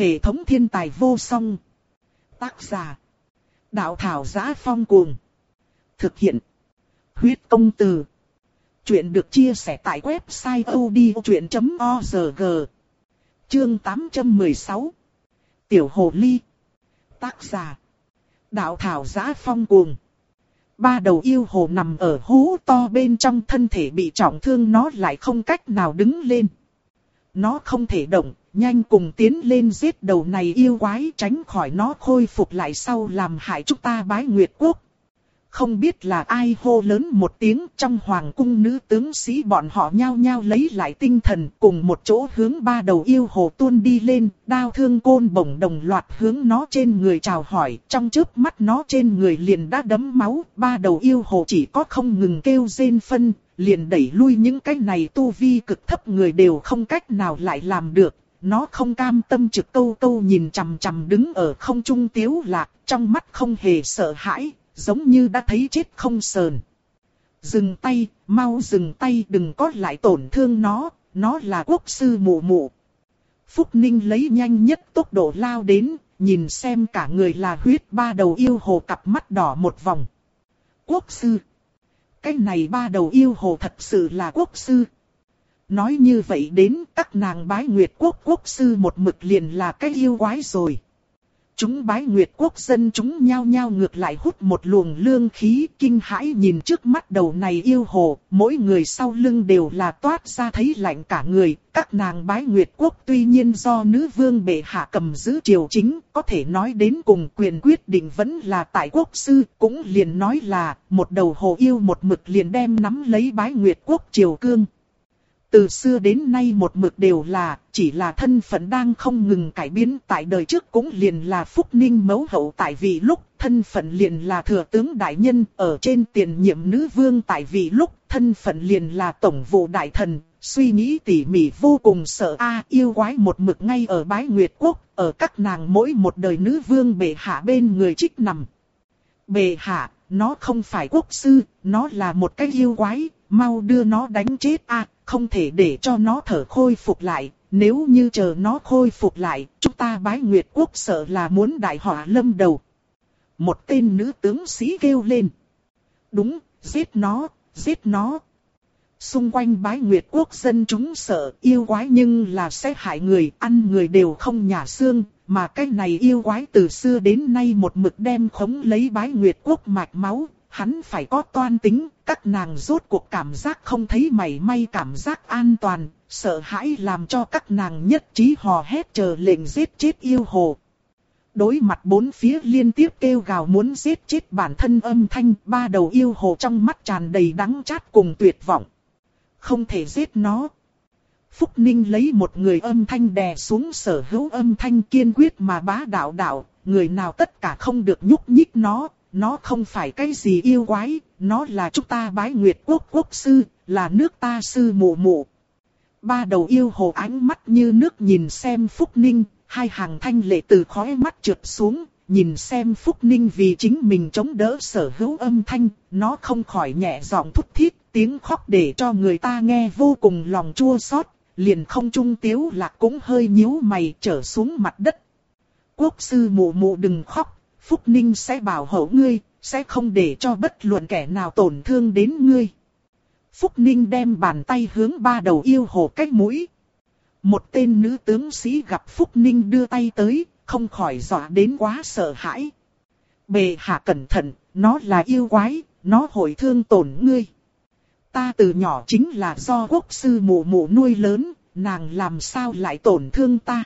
Hệ thống thiên tài vô song. Tác giả. Đạo thảo giá phong cuồng. Thực hiện. Huyết công từ. Chuyện được chia sẻ tại website odchuyện.org. Chương 816. Tiểu Hồ Ly. Tác giả. Đạo thảo giá phong cuồng. Ba đầu yêu hồ nằm ở hố to bên trong thân thể bị trọng thương nó lại không cách nào đứng lên. Nó không thể động, nhanh cùng tiến lên giết đầu này yêu quái tránh khỏi nó khôi phục lại sau làm hại chúng ta bái nguyệt quốc. Không biết là ai hô lớn một tiếng trong hoàng cung nữ tướng sĩ bọn họ nhao nhao lấy lại tinh thần cùng một chỗ hướng ba đầu yêu hồ tuôn đi lên, đao thương côn bổng đồng loạt hướng nó trên người chào hỏi, trong chớp mắt nó trên người liền đã đấm máu, ba đầu yêu hồ chỉ có không ngừng kêu rên phân, liền đẩy lui những cái này tu vi cực thấp người đều không cách nào lại làm được. Nó không cam tâm trực câu câu nhìn chằm chằm đứng ở không trung tiếu lạc, trong mắt không hề sợ hãi, giống như đã thấy chết không sờn. Dừng tay, mau dừng tay đừng có lại tổn thương nó, nó là quốc sư mụ mụ. Phúc Ninh lấy nhanh nhất tốc độ lao đến, nhìn xem cả người là huyết ba đầu yêu hồ cặp mắt đỏ một vòng. Quốc sư. Cái này ba đầu yêu hồ thật sự là quốc sư. Nói như vậy đến các nàng bái nguyệt quốc quốc sư một mực liền là cái yêu quái rồi. Chúng bái nguyệt quốc dân chúng nhao nhao ngược lại hút một luồng lương khí kinh hãi nhìn trước mắt đầu này yêu hồ, mỗi người sau lưng đều là toát ra thấy lạnh cả người, các nàng bái nguyệt quốc tuy nhiên do nữ vương bệ hạ cầm giữ triều chính, có thể nói đến cùng quyền quyết định vẫn là tại quốc sư, cũng liền nói là, một đầu hồ yêu một mực liền đem nắm lấy bái nguyệt quốc triều cương. Từ xưa đến nay một mực đều là, chỉ là thân phận đang không ngừng cải biến tại đời trước cũng liền là phúc ninh mẫu hậu tại vị lúc, thân phận liền là thừa tướng đại nhân, ở trên tiền nhiệm nữ vương tại vị lúc, thân phận liền là tổng vụ đại thần, suy nghĩ tỉ mỉ vô cùng sợ a yêu quái một mực ngay ở bái nguyệt quốc, ở các nàng mỗi một đời nữ vương bệ hạ bên người trích nằm. Bệ hạ, nó không phải quốc sư, nó là một cái yêu quái, mau đưa nó đánh chết a không thể để cho nó thở khôi phục lại, nếu như chờ nó khôi phục lại, chúng ta bái Nguyệt Quốc sợ là muốn đại họa lâm đầu. Một tên nữ tướng sĩ kêu lên. Đúng, giết nó, giết nó. Xung quanh bái Nguyệt Quốc dân chúng sợ yêu quái nhưng là sẽ hại người, ăn người đều không nhả xương, mà cái này yêu quái từ xưa đến nay một mực đem khống lấy bái Nguyệt Quốc mạch máu, hắn phải có toan tính, các nàng rốt cuộc cảm giác không thấy mảy may cảm giác an toàn, sợ hãi làm cho các nàng nhất trí hò hét chờ lệnh giết chết yêu hồ. Đối mặt bốn phía liên tiếp kêu gào muốn giết chết bản thân âm thanh, ba đầu yêu hồ trong mắt tràn đầy đắng chát cùng tuyệt vọng. Không thể giết nó. Phúc Ninh lấy một người âm thanh đè xuống sở hữu âm thanh kiên quyết mà bá đạo đạo, người nào tất cả không được nhúc nhích nó, nó không phải cái gì yêu quái, nó là chúng ta bái nguyệt quốc quốc sư, là nước ta sư mụ mụ. Ba đầu yêu hồ ánh mắt như nước nhìn xem Phúc Ninh, hai hàng thanh lệ từ khóe mắt trượt xuống, nhìn xem Phúc Ninh vì chính mình chống đỡ sở hữu âm thanh, nó không khỏi nhẹ giọng thúc thiết tiếng khóc để cho người ta nghe vô cùng lòng chua xót, liền không trung tiếu lạc cũng hơi nhíu mày trở xuống mặt đất. Quốc sư mụ mụ đừng khóc, Phúc Ninh sẽ bảo hộ ngươi, sẽ không để cho bất luận kẻ nào tổn thương đến ngươi. Phúc Ninh đem bàn tay hướng ba đầu yêu hồ cách mũi. Một tên nữ tướng sĩ gặp Phúc Ninh đưa tay tới, không khỏi dọa đến quá sợ hãi. Bề hạ cẩn thận, nó là yêu quái, nó hội thương tổn ngươi. Ta từ nhỏ chính là do quốc sư mụ mụ nuôi lớn, nàng làm sao lại tổn thương ta.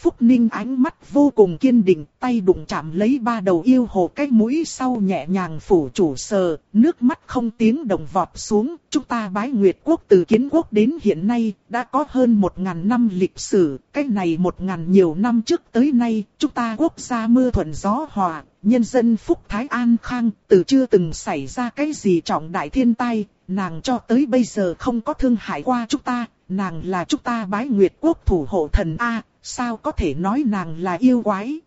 Phúc Ninh ánh mắt vô cùng kiên định, tay đụng chạm lấy ba đầu yêu hồ cái mũi sau nhẹ nhàng phủ chủ sờ, nước mắt không tiếng đồng vọt xuống. Chúng ta bái Nguyệt Quốc từ kiến quốc đến hiện nay, đã có hơn một ngàn năm lịch sử, cái này một ngàn nhiều năm trước tới nay, chúng ta quốc gia mưa thuận gió hòa, nhân dân Phúc Thái An Khang, từ chưa từng xảy ra cái gì trọng đại thiên tai, nàng cho tới bây giờ không có thương hại qua chúng ta, nàng là chúng ta bái Nguyệt Quốc thủ hộ thần A, sao có thể nói nàng là yêu quái.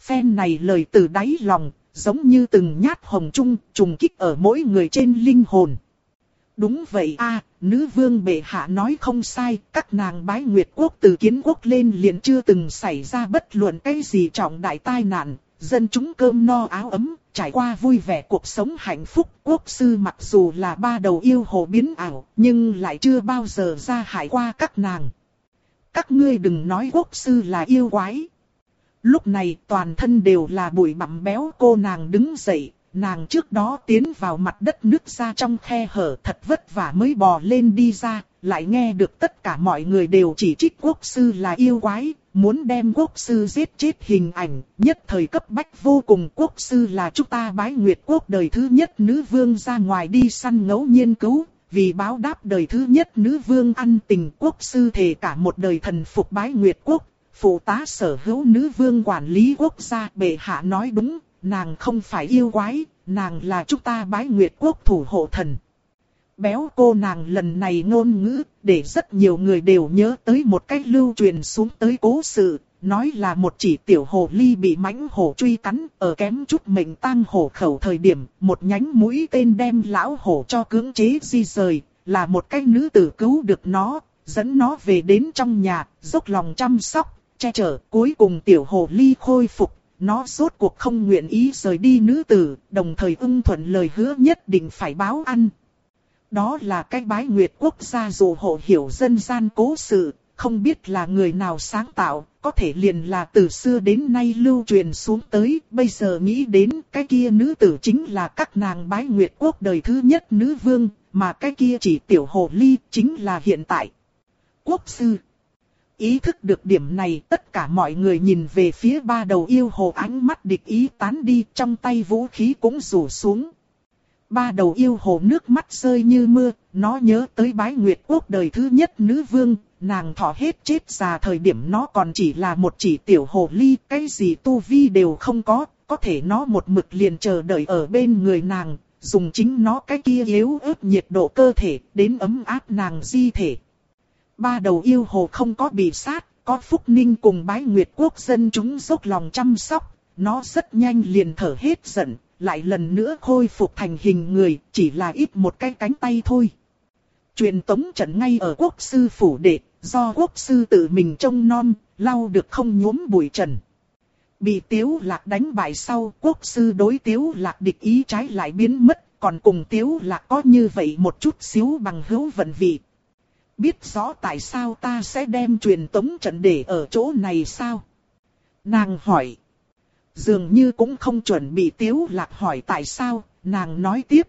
Phen này lời từ đáy lòng, giống như từng nhát hồng trung, trùng kích ở mỗi người trên linh hồn. Đúng vậy a nữ vương bệ hạ nói không sai, các nàng bái nguyệt quốc từ kiến quốc lên liền chưa từng xảy ra bất luận cái gì trọng đại tai nạn, dân chúng cơm no áo ấm, trải qua vui vẻ cuộc sống hạnh phúc. Quốc sư mặc dù là ba đầu yêu hồ biến ảo, nhưng lại chưa bao giờ ra hại qua các nàng. Các ngươi đừng nói quốc sư là yêu quái. Lúc này toàn thân đều là bụi bặm béo cô nàng đứng dậy, nàng trước đó tiến vào mặt đất nước ra trong khe hở thật vất vả mới bò lên đi ra, lại nghe được tất cả mọi người đều chỉ trích quốc sư là yêu quái, muốn đem quốc sư giết chết hình ảnh, nhất thời cấp bách vô cùng quốc sư là chúng ta bái nguyệt quốc đời thứ nhất nữ vương ra ngoài đi săn ngẫu nhiên cứu, vì báo đáp đời thứ nhất nữ vương ăn tình quốc sư thề cả một đời thần phục bái nguyệt quốc, phụ tá sở hữu nữ vương quản lý quốc gia bệ hạ nói đúng, nàng không phải yêu quái, nàng là chúng ta bái nguyệt quốc thủ hộ thần. Béo cô nàng lần này ngôn ngữ, để rất nhiều người đều nhớ tới một cách lưu truyền xuống tới cố sự, nói là một chỉ tiểu hồ ly bị mãnh hổ truy cắn, ở kém chút mệnh tang hổ khẩu thời điểm, một nhánh mũi tên đem lão hổ cho cưỡng chế di rời, là một cách nữ tử cứu được nó, dẫn nó về đến trong nhà, dốc lòng chăm sóc, che chở, cuối cùng tiểu hồ ly khôi phục, nó rốt cuộc không nguyện ý rời đi nữ tử, đồng thời ưng thuận lời hứa nhất định phải báo ăn. Đó là cái bái nguyệt quốc gia dù hộ hiểu dân gian cố sự, không biết là người nào sáng tạo, có thể liền là từ xưa đến nay lưu truyền xuống tới, bây giờ nghĩ đến cái kia nữ tử chính là các nàng bái nguyệt quốc đời thứ nhất nữ vương, mà cái kia chỉ tiểu hồ ly chính là hiện tại. Quốc sư Ý thức được điểm này tất cả mọi người nhìn về phía ba đầu yêu hồ ánh mắt địch ý tán đi trong tay vũ khí cũng rủ xuống. Ba đầu yêu hồ nước mắt rơi như mưa, nó nhớ tới bái nguyệt quốc đời thứ nhất nữ vương, nàng thọ hết chết già thời điểm nó còn chỉ là một chỉ tiểu hồ ly, cái gì tu vi đều không có, có thể nó một mực liền chờ đợi ở bên người nàng, dùng chính nó cái kia yếu ớt nhiệt độ cơ thể, đến ấm áp nàng di thể. Ba đầu yêu hồ không có bị sát, có Phúc Ninh cùng bái nguyệt quốc dân chúng dốc lòng chăm sóc, nó rất nhanh liền thở hết giận, lại lần nữa khôi phục thành hình người, chỉ là ít một cái cánh tay thôi. Truyền tống trận ngay ở quốc sư phủ đệ, do quốc sư tự mình trông non, lau được không nhuốm bụi trần. Bị tiếu lạc đánh bại sau, quốc sư đối tiếu lạc địch ý trái lại biến mất, còn cùng tiếu lạc có như vậy một chút xíu bằng hữu vận vị. Biết rõ tại sao ta sẽ đem truyền tống trận để ở chỗ này sao? Nàng hỏi. Dường như cũng không chuẩn bị tiếu lạc hỏi tại sao, nàng nói tiếp.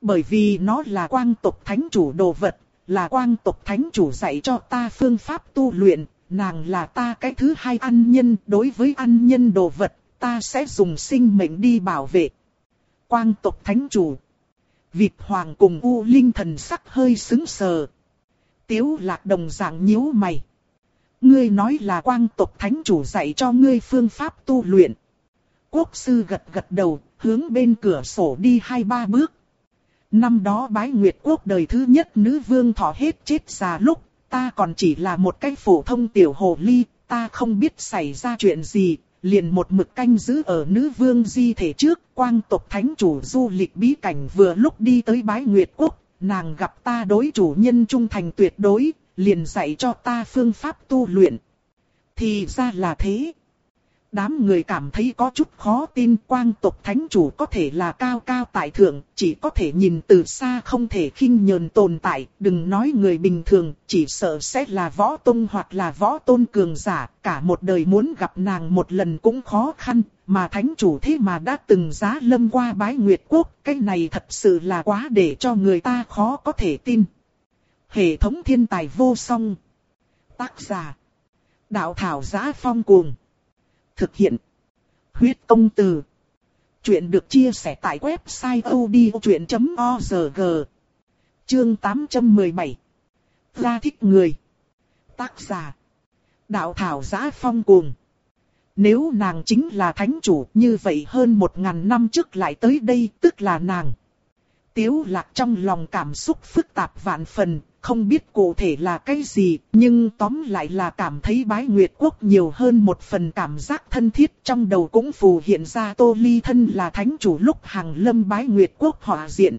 Bởi vì nó là quang tộc thánh chủ đồ vật, là quang tộc thánh chủ dạy cho ta phương pháp tu luyện, nàng là ta cái thứ hai ăn nhân, đối với ăn nhân đồ vật, ta sẽ dùng sinh mệnh đi bảo vệ. Quang tộc thánh chủ. Vịt hoàng cùng U Linh thần sắc hơi xứng sờ. Tiếu lạc đồng dạng nhíu mày. Ngươi nói là quang tộc thánh chủ dạy cho ngươi phương pháp tu luyện. Quốc sư gật gật đầu, hướng bên cửa sổ đi hai ba bước. Năm đó bái nguyệt quốc đời thứ nhất nữ vương thọ hết chết già lúc, ta còn chỉ là một cái phổ thông tiểu hồ ly, ta không biết xảy ra chuyện gì, liền một mực canh giữ ở nữ vương di thể trước, quang tộc thánh chủ du lịch bí cảnh vừa lúc đi tới bái nguyệt quốc, nàng gặp ta đối chủ nhân trung thành tuyệt đối, liền dạy cho ta phương pháp tu luyện. Thì ra là thế. Đám người cảm thấy có chút khó tin quang tộc thánh chủ có thể là cao cao tại thượng, chỉ có thể nhìn từ xa không thể khinh nhờn tồn tại, đừng nói người bình thường, chỉ sợ sẽ là võ tôn hoặc là võ tôn cường giả, cả một đời muốn gặp nàng một lần cũng khó khăn, mà thánh chủ thế mà đã từng giá lâm qua bái nguyệt quốc, cái này thật sự là quá để cho người ta khó có thể tin. Hệ thống thiên tài vô song. Tác giả. Đạo thảo giá phong cuồng. Thực hiện. Huyết công từ. Chuyện được chia sẻ tại website odchuyện.org. Chương 817. Ra thích người. Tác giả. Đạo thảo giá phong cuồng. Nếu nàng chính là thánh chủ như vậy hơn một ngàn năm trước lại tới đây tức là nàng. Tiếu lạc trong lòng cảm xúc phức tạp vạn phần, không biết cụ thể là cái gì, nhưng tóm lại là cảm thấy bái nguyệt quốc nhiều hơn một phần cảm giác thân thiết trong đầu cũng phù hiện ra tô ly thân là thánh chủ lúc hàng lâm bái nguyệt quốc họa diện.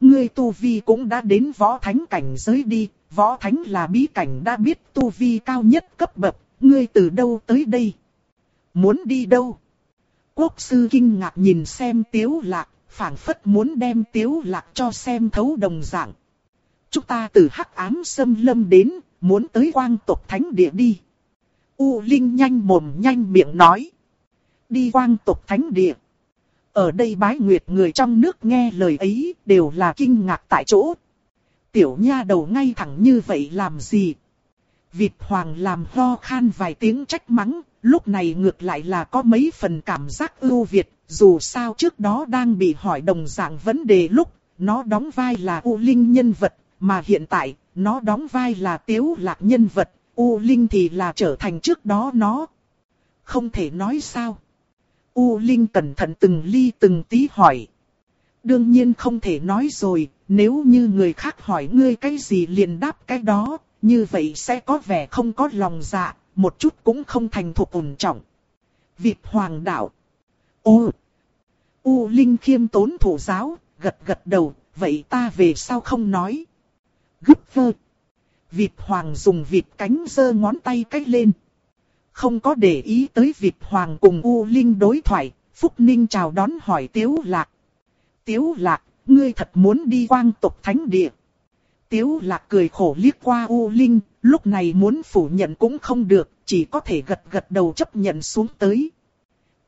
ngươi tu vi cũng đã đến võ thánh cảnh giới đi, võ thánh là bí cảnh đã biết tu vi cao nhất cấp bậc, ngươi từ đâu tới đây? Muốn đi đâu? Quốc sư kinh ngạc nhìn xem tiếu lạc, phảng phất muốn đem tiếu lạc cho xem thấu đồng dạng. Chúng ta từ hắc ám xâm lâm đến, muốn tới quang tộc thánh địa đi. U Linh nhanh mồm nhanh miệng nói. Đi quang tộc thánh địa. Ở đây bái nguyệt người trong nước nghe lời ấy đều là kinh ngạc tại chỗ. Tiểu nha đầu ngay thẳng như vậy làm gì? Vịt hoàng làm ho khan vài tiếng trách mắng, lúc này ngược lại là có mấy phần cảm giác ưu việt, dù sao trước đó đang bị hỏi đồng dạng vấn đề lúc, nó đóng vai là U Linh nhân vật, mà hiện tại, nó đóng vai là Tiếu Lạc nhân vật, U Linh thì là trở thành trước đó nó. Không thể nói sao. U Linh cẩn thận từng ly từng tí hỏi. Đương nhiên không thể nói rồi, nếu như người khác hỏi ngươi cái gì liền đáp cái đó, như vậy sẽ có vẻ không có lòng dạ, một chút cũng không thành thục ổn trọng. Việt Hoàng đạo. Ô! U Linh khiêm tốn thủ giáo, gật gật đầu, vậy ta về sao không nói? Gấp vơ. Việt Hoàng dùng vịt cánh giơ ngón tay cách lên. Không có để ý tới Việt Hoàng cùng U Linh đối thoại, Phúc Ninh chào đón hỏi Tiếu Lạc. Tiếu Lạc, ngươi thật muốn đi quang tộc thánh địa. Tiếu Lạc cười khổ liếc qua U Linh, lúc này muốn phủ nhận cũng không được, chỉ có thể gật gật đầu chấp nhận xuống tới.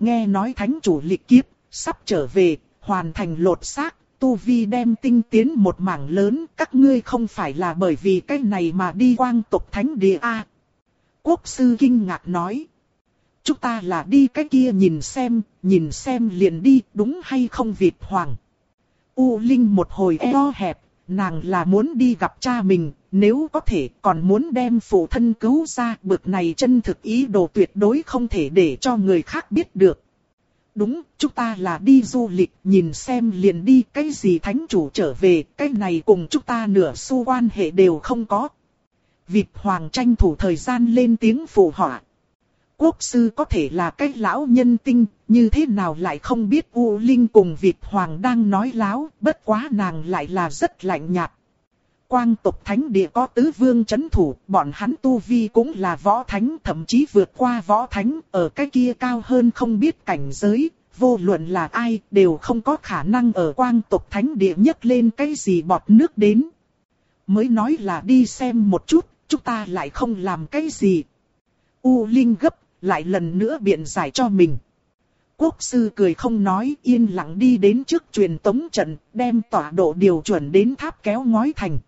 Nghe nói thánh chủ lịch kiếp, sắp trở về, hoàn thành lột xác, Tu Vi đem tinh tiến một mảng lớn, các ngươi không phải là bởi vì cái này mà đi quang tộc thánh địa A. Quốc sư kinh ngạc nói. Chúng ta là đi cái kia nhìn xem, nhìn xem liền đi, đúng hay không Việt Hoàng. U Linh một hồi eo hẹp, nàng là muốn đi gặp cha mình, nếu có thể còn muốn đem phụ thân cứu ra, bực này chân thực ý đồ tuyệt đối không thể để cho người khác biết được. Đúng, chúng ta là đi du lịch, nhìn xem liền đi cái gì thánh chủ trở về, cái này cùng chúng ta nửa xu quan hệ đều không có. Việt Hoàng tranh thủ thời gian lên tiếng phụ họa. Quốc sư có thể là cái lão nhân tinh, như thế nào lại không biết U Linh cùng Việt Hoàng đang nói láo, bất quá nàng lại là rất lạnh nhạt. Quang tộc thánh địa có tứ vương chấn thủ, bọn hắn tu vi cũng là võ thánh, thậm chí vượt qua võ thánh, ở cái kia cao hơn không biết cảnh giới, vô luận là ai, đều không có khả năng ở quang tộc thánh địa nhấc lên cái gì bọt nước đến. Mới nói là đi xem một chút, chúng ta lại không làm cái gì. U Linh gấp, lại lần nữa biện giải cho mình. Quốc sư cười không nói, yên lặng đi đến trước truyền tống trận, đem tọa độ điều chuẩn đến tháp kéo ngói thành.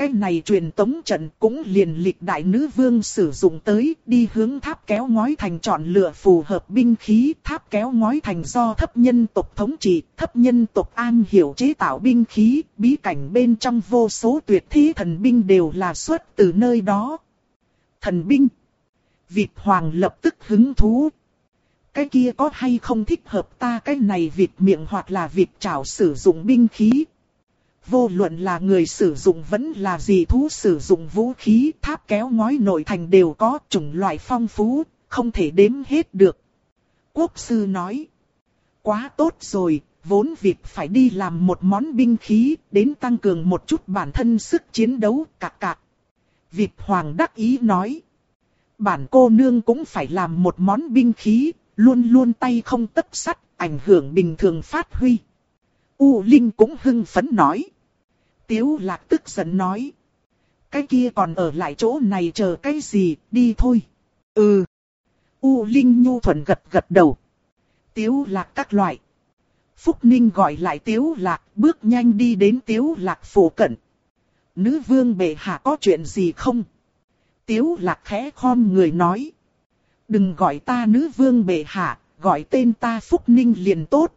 Cái này truyền tống trận cũng liền lịch đại nữ vương sử dụng tới, đi hướng tháp kéo ngói thành chọn lựa phù hợp binh khí, tháp kéo ngói thành do thấp nhân tộc thống trị, thấp nhân tộc an hiểu chế tạo binh khí, bí cảnh bên trong vô số tuyệt thi thần binh đều là xuất từ nơi đó. Thần binh. Việt Hoàng lập tức hứng thú. Cái kia có hay không thích hợp ta? Cái này Việt miệng hoặc là Việt chảo sử dụng binh khí, Vô luận là người sử dụng vẫn là gì thú sử dụng vũ khí tháp kéo ngói nội thành đều có chủng loại phong phú, không thể đếm hết được. Quốc sư nói, quá tốt rồi, vốn việc phải đi làm một món binh khí, đến tăng cường một chút bản thân sức chiến đấu, cạc cạc. Việt Hoàng đắc ý nói, bản cô nương cũng phải làm một món binh khí, luôn luôn tay không tất sắt, ảnh hưởng bình thường phát huy. U Linh cũng hưng phấn nói. Tiếu lạc tức giận nói. Cái kia còn ở lại chỗ này chờ cái gì, đi thôi. Ừ. U Linh Nhu thuận gật gật đầu. Tiếu lạc các loại. Phúc Ninh gọi lại Tiếu lạc, bước nhanh đi đến Tiếu lạc phủ cận. Nữ vương bệ hạ có chuyện gì không? Tiếu lạc khẽ khom người nói. Đừng gọi ta nữ vương bệ hạ, gọi tên ta Phúc Ninh liền tốt.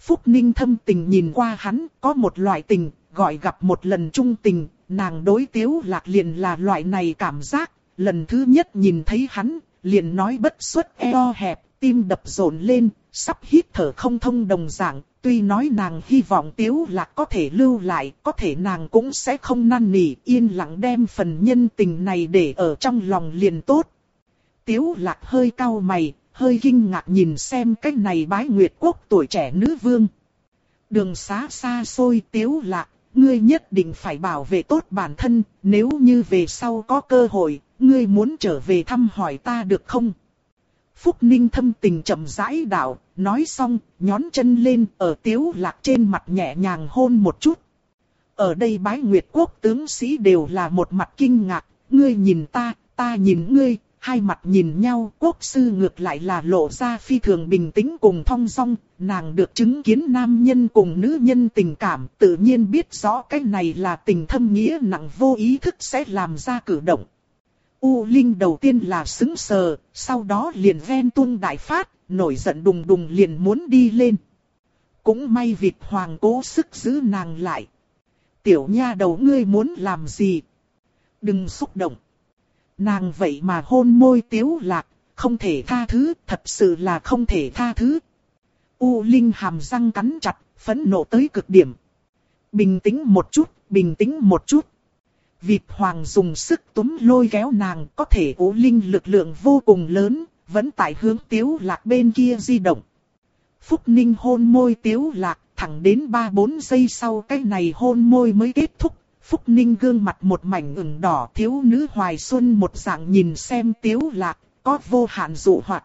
Phúc Ninh thâm tình nhìn qua hắn, có một loại tình, gọi gặp một lần trung tình, nàng đối tiếu lạc liền là loại này cảm giác, lần thứ nhất nhìn thấy hắn, liền nói bất xuất eo hẹp, tim đập rộn lên, sắp hít thở không thông đồng dạng, tuy nói nàng hy vọng tiếu lạc có thể lưu lại, có thể nàng cũng sẽ không năn nỉ, yên lặng đem phần nhân tình này để ở trong lòng liền tốt. Tiếu lạc hơi cau mày, hơi kinh ngạc nhìn xem cách này bái nguyệt quốc tuổi trẻ nữ vương. Đường xá xa xôi tiếu lạc, ngươi nhất định phải bảo vệ tốt bản thân, nếu như về sau có cơ hội, ngươi muốn trở về thăm hỏi ta được không? Phúc Ninh thâm tình chậm rãi đạo, nói xong, nhón chân lên ở tiếu lạc trên mặt nhẹ nhàng hôn một chút. Ở đây bái nguyệt quốc tướng sĩ đều là một mặt kinh ngạc, ngươi nhìn ta, ta nhìn ngươi, hai mặt nhìn nhau, quốc sư ngược lại là lộ ra phi thường bình tĩnh cùng thong song, nàng được chứng kiến nam nhân cùng nữ nhân tình cảm, tự nhiên biết rõ cái này là tình thâm nghĩa nặng vô ý thức sẽ làm ra cử động. U Linh đầu tiên là xứng sờ, sau đó liền ven tuôn đại phát, nổi giận đùng đùng liền muốn đi lên. Cũng may vịt hoàng cố sức giữ nàng lại. Tiểu nha đầu ngươi muốn làm gì? Đừng xúc động. Nàng vậy mà hôn môi tiếu lạc, không thể tha thứ, thật sự là không thể tha thứ. U Linh hàm răng cắn chặt, phẫn nộ tới cực điểm. Bình tĩnh một chút, bình tĩnh một chút. Vịt hoàng dùng sức túm lôi kéo nàng, có thể U Linh lực lượng vô cùng lớn, vẫn tại hướng tiếu lạc bên kia di động. Phúc Ninh hôn môi tiếu lạc, thẳng đến 3-4 giây sau cái này hôn môi mới kết thúc. Phúc Ninh gương mặt một mảnh ửng đỏ thiếu nữ hoài xuân một dạng nhìn xem tiếu lạc, có vô hạn dụ hoạt.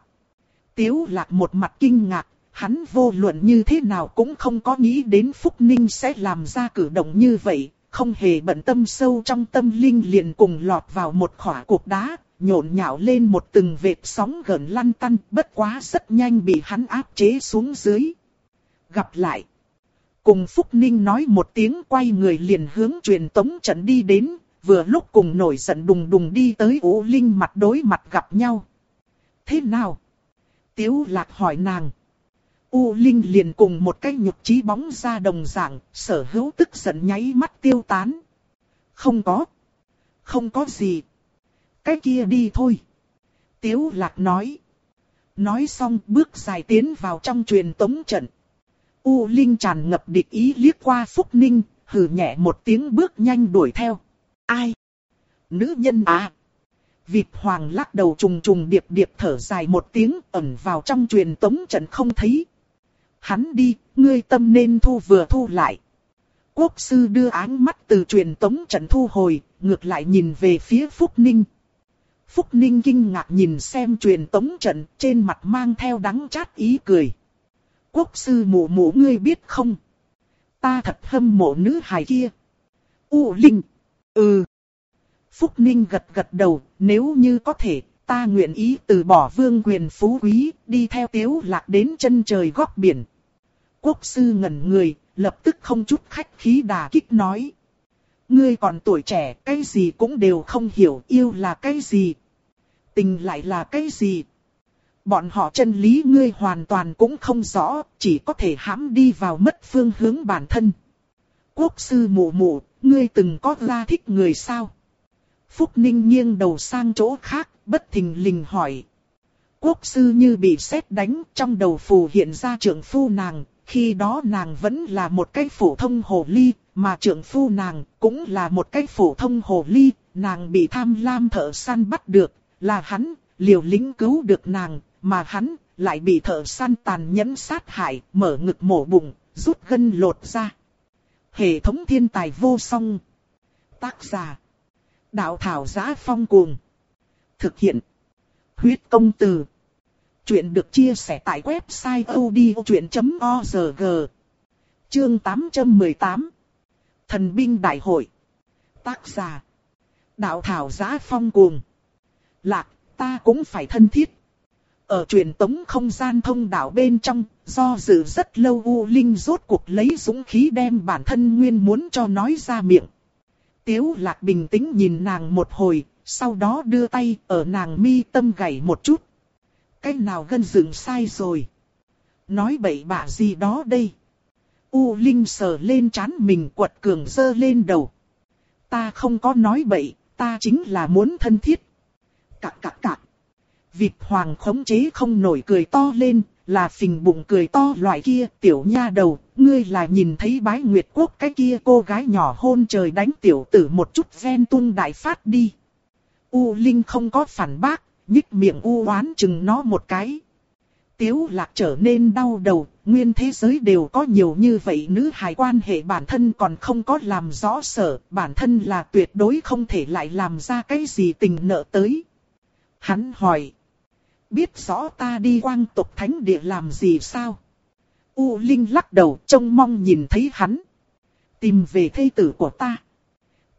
Tiếu lạc một mặt kinh ngạc, hắn vô luận như thế nào cũng không có nghĩ đến Phúc Ninh sẽ làm ra cử động như vậy, không hề bận tâm sâu trong tâm linh liền cùng lọt vào một khỏa cục đá, nhộn nhạo lên một từng vệt sóng gần lăn tăn, bất quá rất nhanh bị hắn áp chế xuống dưới. Gặp lại. Cùng Phúc Ninh nói một tiếng quay người liền hướng truyền tống trận đi đến, vừa lúc cùng nổi giận đùng đùng đi tới Ú Linh mặt đối mặt gặp nhau. Thế nào? Tiếu lạc hỏi nàng. U Linh liền cùng một cái nhục trí bóng ra đồng dạng, sở hữu tức giận nháy mắt tiêu tán. Không có. Không có gì. Cái kia đi thôi. Tiếu lạc nói. Nói xong bước dài tiến vào trong truyền tống trận. U Linh tràn ngập địch ý liếc qua Phúc Ninh, hừ nhẹ một tiếng bước nhanh đuổi theo. Ai? Nữ nhân à? Vịt hoàng lắc đầu trùng trùng điệp điệp thở dài một tiếng ẩn vào trong truyền tống trận không thấy. Hắn đi, ngươi tâm nên thu vừa thu lại. Quốc sư đưa áng mắt từ truyền tống trận thu hồi, ngược lại nhìn về phía Phúc Ninh. Phúc Ninh kinh ngạc nhìn xem truyền tống trận trên mặt mang theo đắng chát ý cười. Quốc sư mụ mụ ngươi biết không? Ta thật hâm mộ nữ hài kia. U Linh. Ừ. Phúc Ninh gật gật đầu, nếu như có thể, ta nguyện ý từ bỏ vương quyền phú quý, đi theo tiếu lạc đến chân trời góc biển. Quốc sư ngẩn người, lập tức không chút khách khí đà kích nói. Ngươi còn tuổi trẻ, cái gì cũng đều không hiểu yêu là cái gì. Tình lại là cái gì. Bọn họ chân lý ngươi hoàn toàn cũng không rõ, chỉ có thể hãm đi vào mất phương hướng bản thân. Quốc sư mụ mụ, ngươi từng có ra thích người sao? Phúc Ninh nghiêng đầu sang chỗ khác, bất thình lình hỏi. Quốc sư như bị sét đánh, trong đầu phù hiện ra trưởng phu nàng, khi đó nàng vẫn là một cái phổ thông hồ ly, mà trưởng phu nàng cũng là một cái phổ thông hồ ly, nàng bị tham lam thợ săn bắt được, là hắn, liều lính cứu được nàng, mà hắn lại bị thợ săn tàn nhẫn sát hại, mở ngực mổ bụng, rút gân lột ra. Hệ thống thiên tài vô song. Tác giả. Đạo thảo giá phong cuồng. Thực hiện. Huyết công từ. Chuyện được chia sẻ tại website odchuyện.org. Chương 818. Thần binh đại hội. Tác giả. Đạo thảo giá phong cuồng. Lạc, ta cũng phải thân thiết. Ở truyền tống không gian thông đạo bên trong, do dự rất lâu U Linh rốt cuộc lấy dũng khí đem bản thân nguyên muốn cho nói ra miệng. Tiếu lạc bình tĩnh nhìn nàng một hồi, sau đó đưa tay ở nàng mi tâm gảy một chút. Cái nào gân dựng sai rồi? Nói bậy bạ gì đó đây? U Linh sờ lên chán mình quật cường dơ lên đầu. Ta không có nói bậy, ta chính là muốn thân thiết. Cạc cạc cạc. Vịt hoàng khống chế không nổi cười to lên, là phình bụng cười to loại kia, tiểu nha đầu, ngươi là nhìn thấy bái nguyệt quốc cái kia cô gái nhỏ hôn trời đánh tiểu tử một chút ven tung đại phát đi. U Linh không có phản bác, nhích miệng u oán chừng nó một cái. Tiếu lạc trở nên đau đầu, nguyên thế giới đều có nhiều như vậy nữ hài quan hệ bản thân còn không có làm rõ sở, bản thân là tuyệt đối không thể lại làm ra cái gì tình nợ tới. Hắn hỏi, biết rõ ta đi quang tộc thánh địa làm gì sao? U Linh lắc đầu trông mong nhìn thấy hắn. Tìm về thê tử của ta.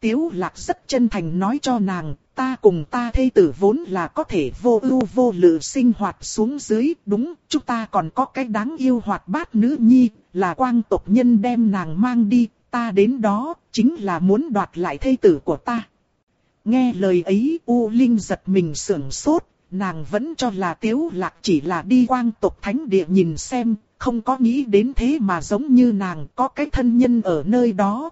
Tiếu lạc rất chân thành nói cho nàng, ta cùng ta thê tử vốn là có thể vô ưu vô lự sinh hoạt xuống dưới, đúng, chúng ta còn có cái đáng yêu hoạt bát nữ nhi, là quang tộc nhân đem nàng mang đi, ta đến đó, chính là muốn đoạt lại thê tử của ta. Nghe lời ấy, U Linh giật mình sưởng sốt, nàng vẫn cho là tiếu lạc chỉ là đi quang tộc thánh địa nhìn xem, không có nghĩ đến thế mà giống như nàng có cái thân nhân ở nơi đó.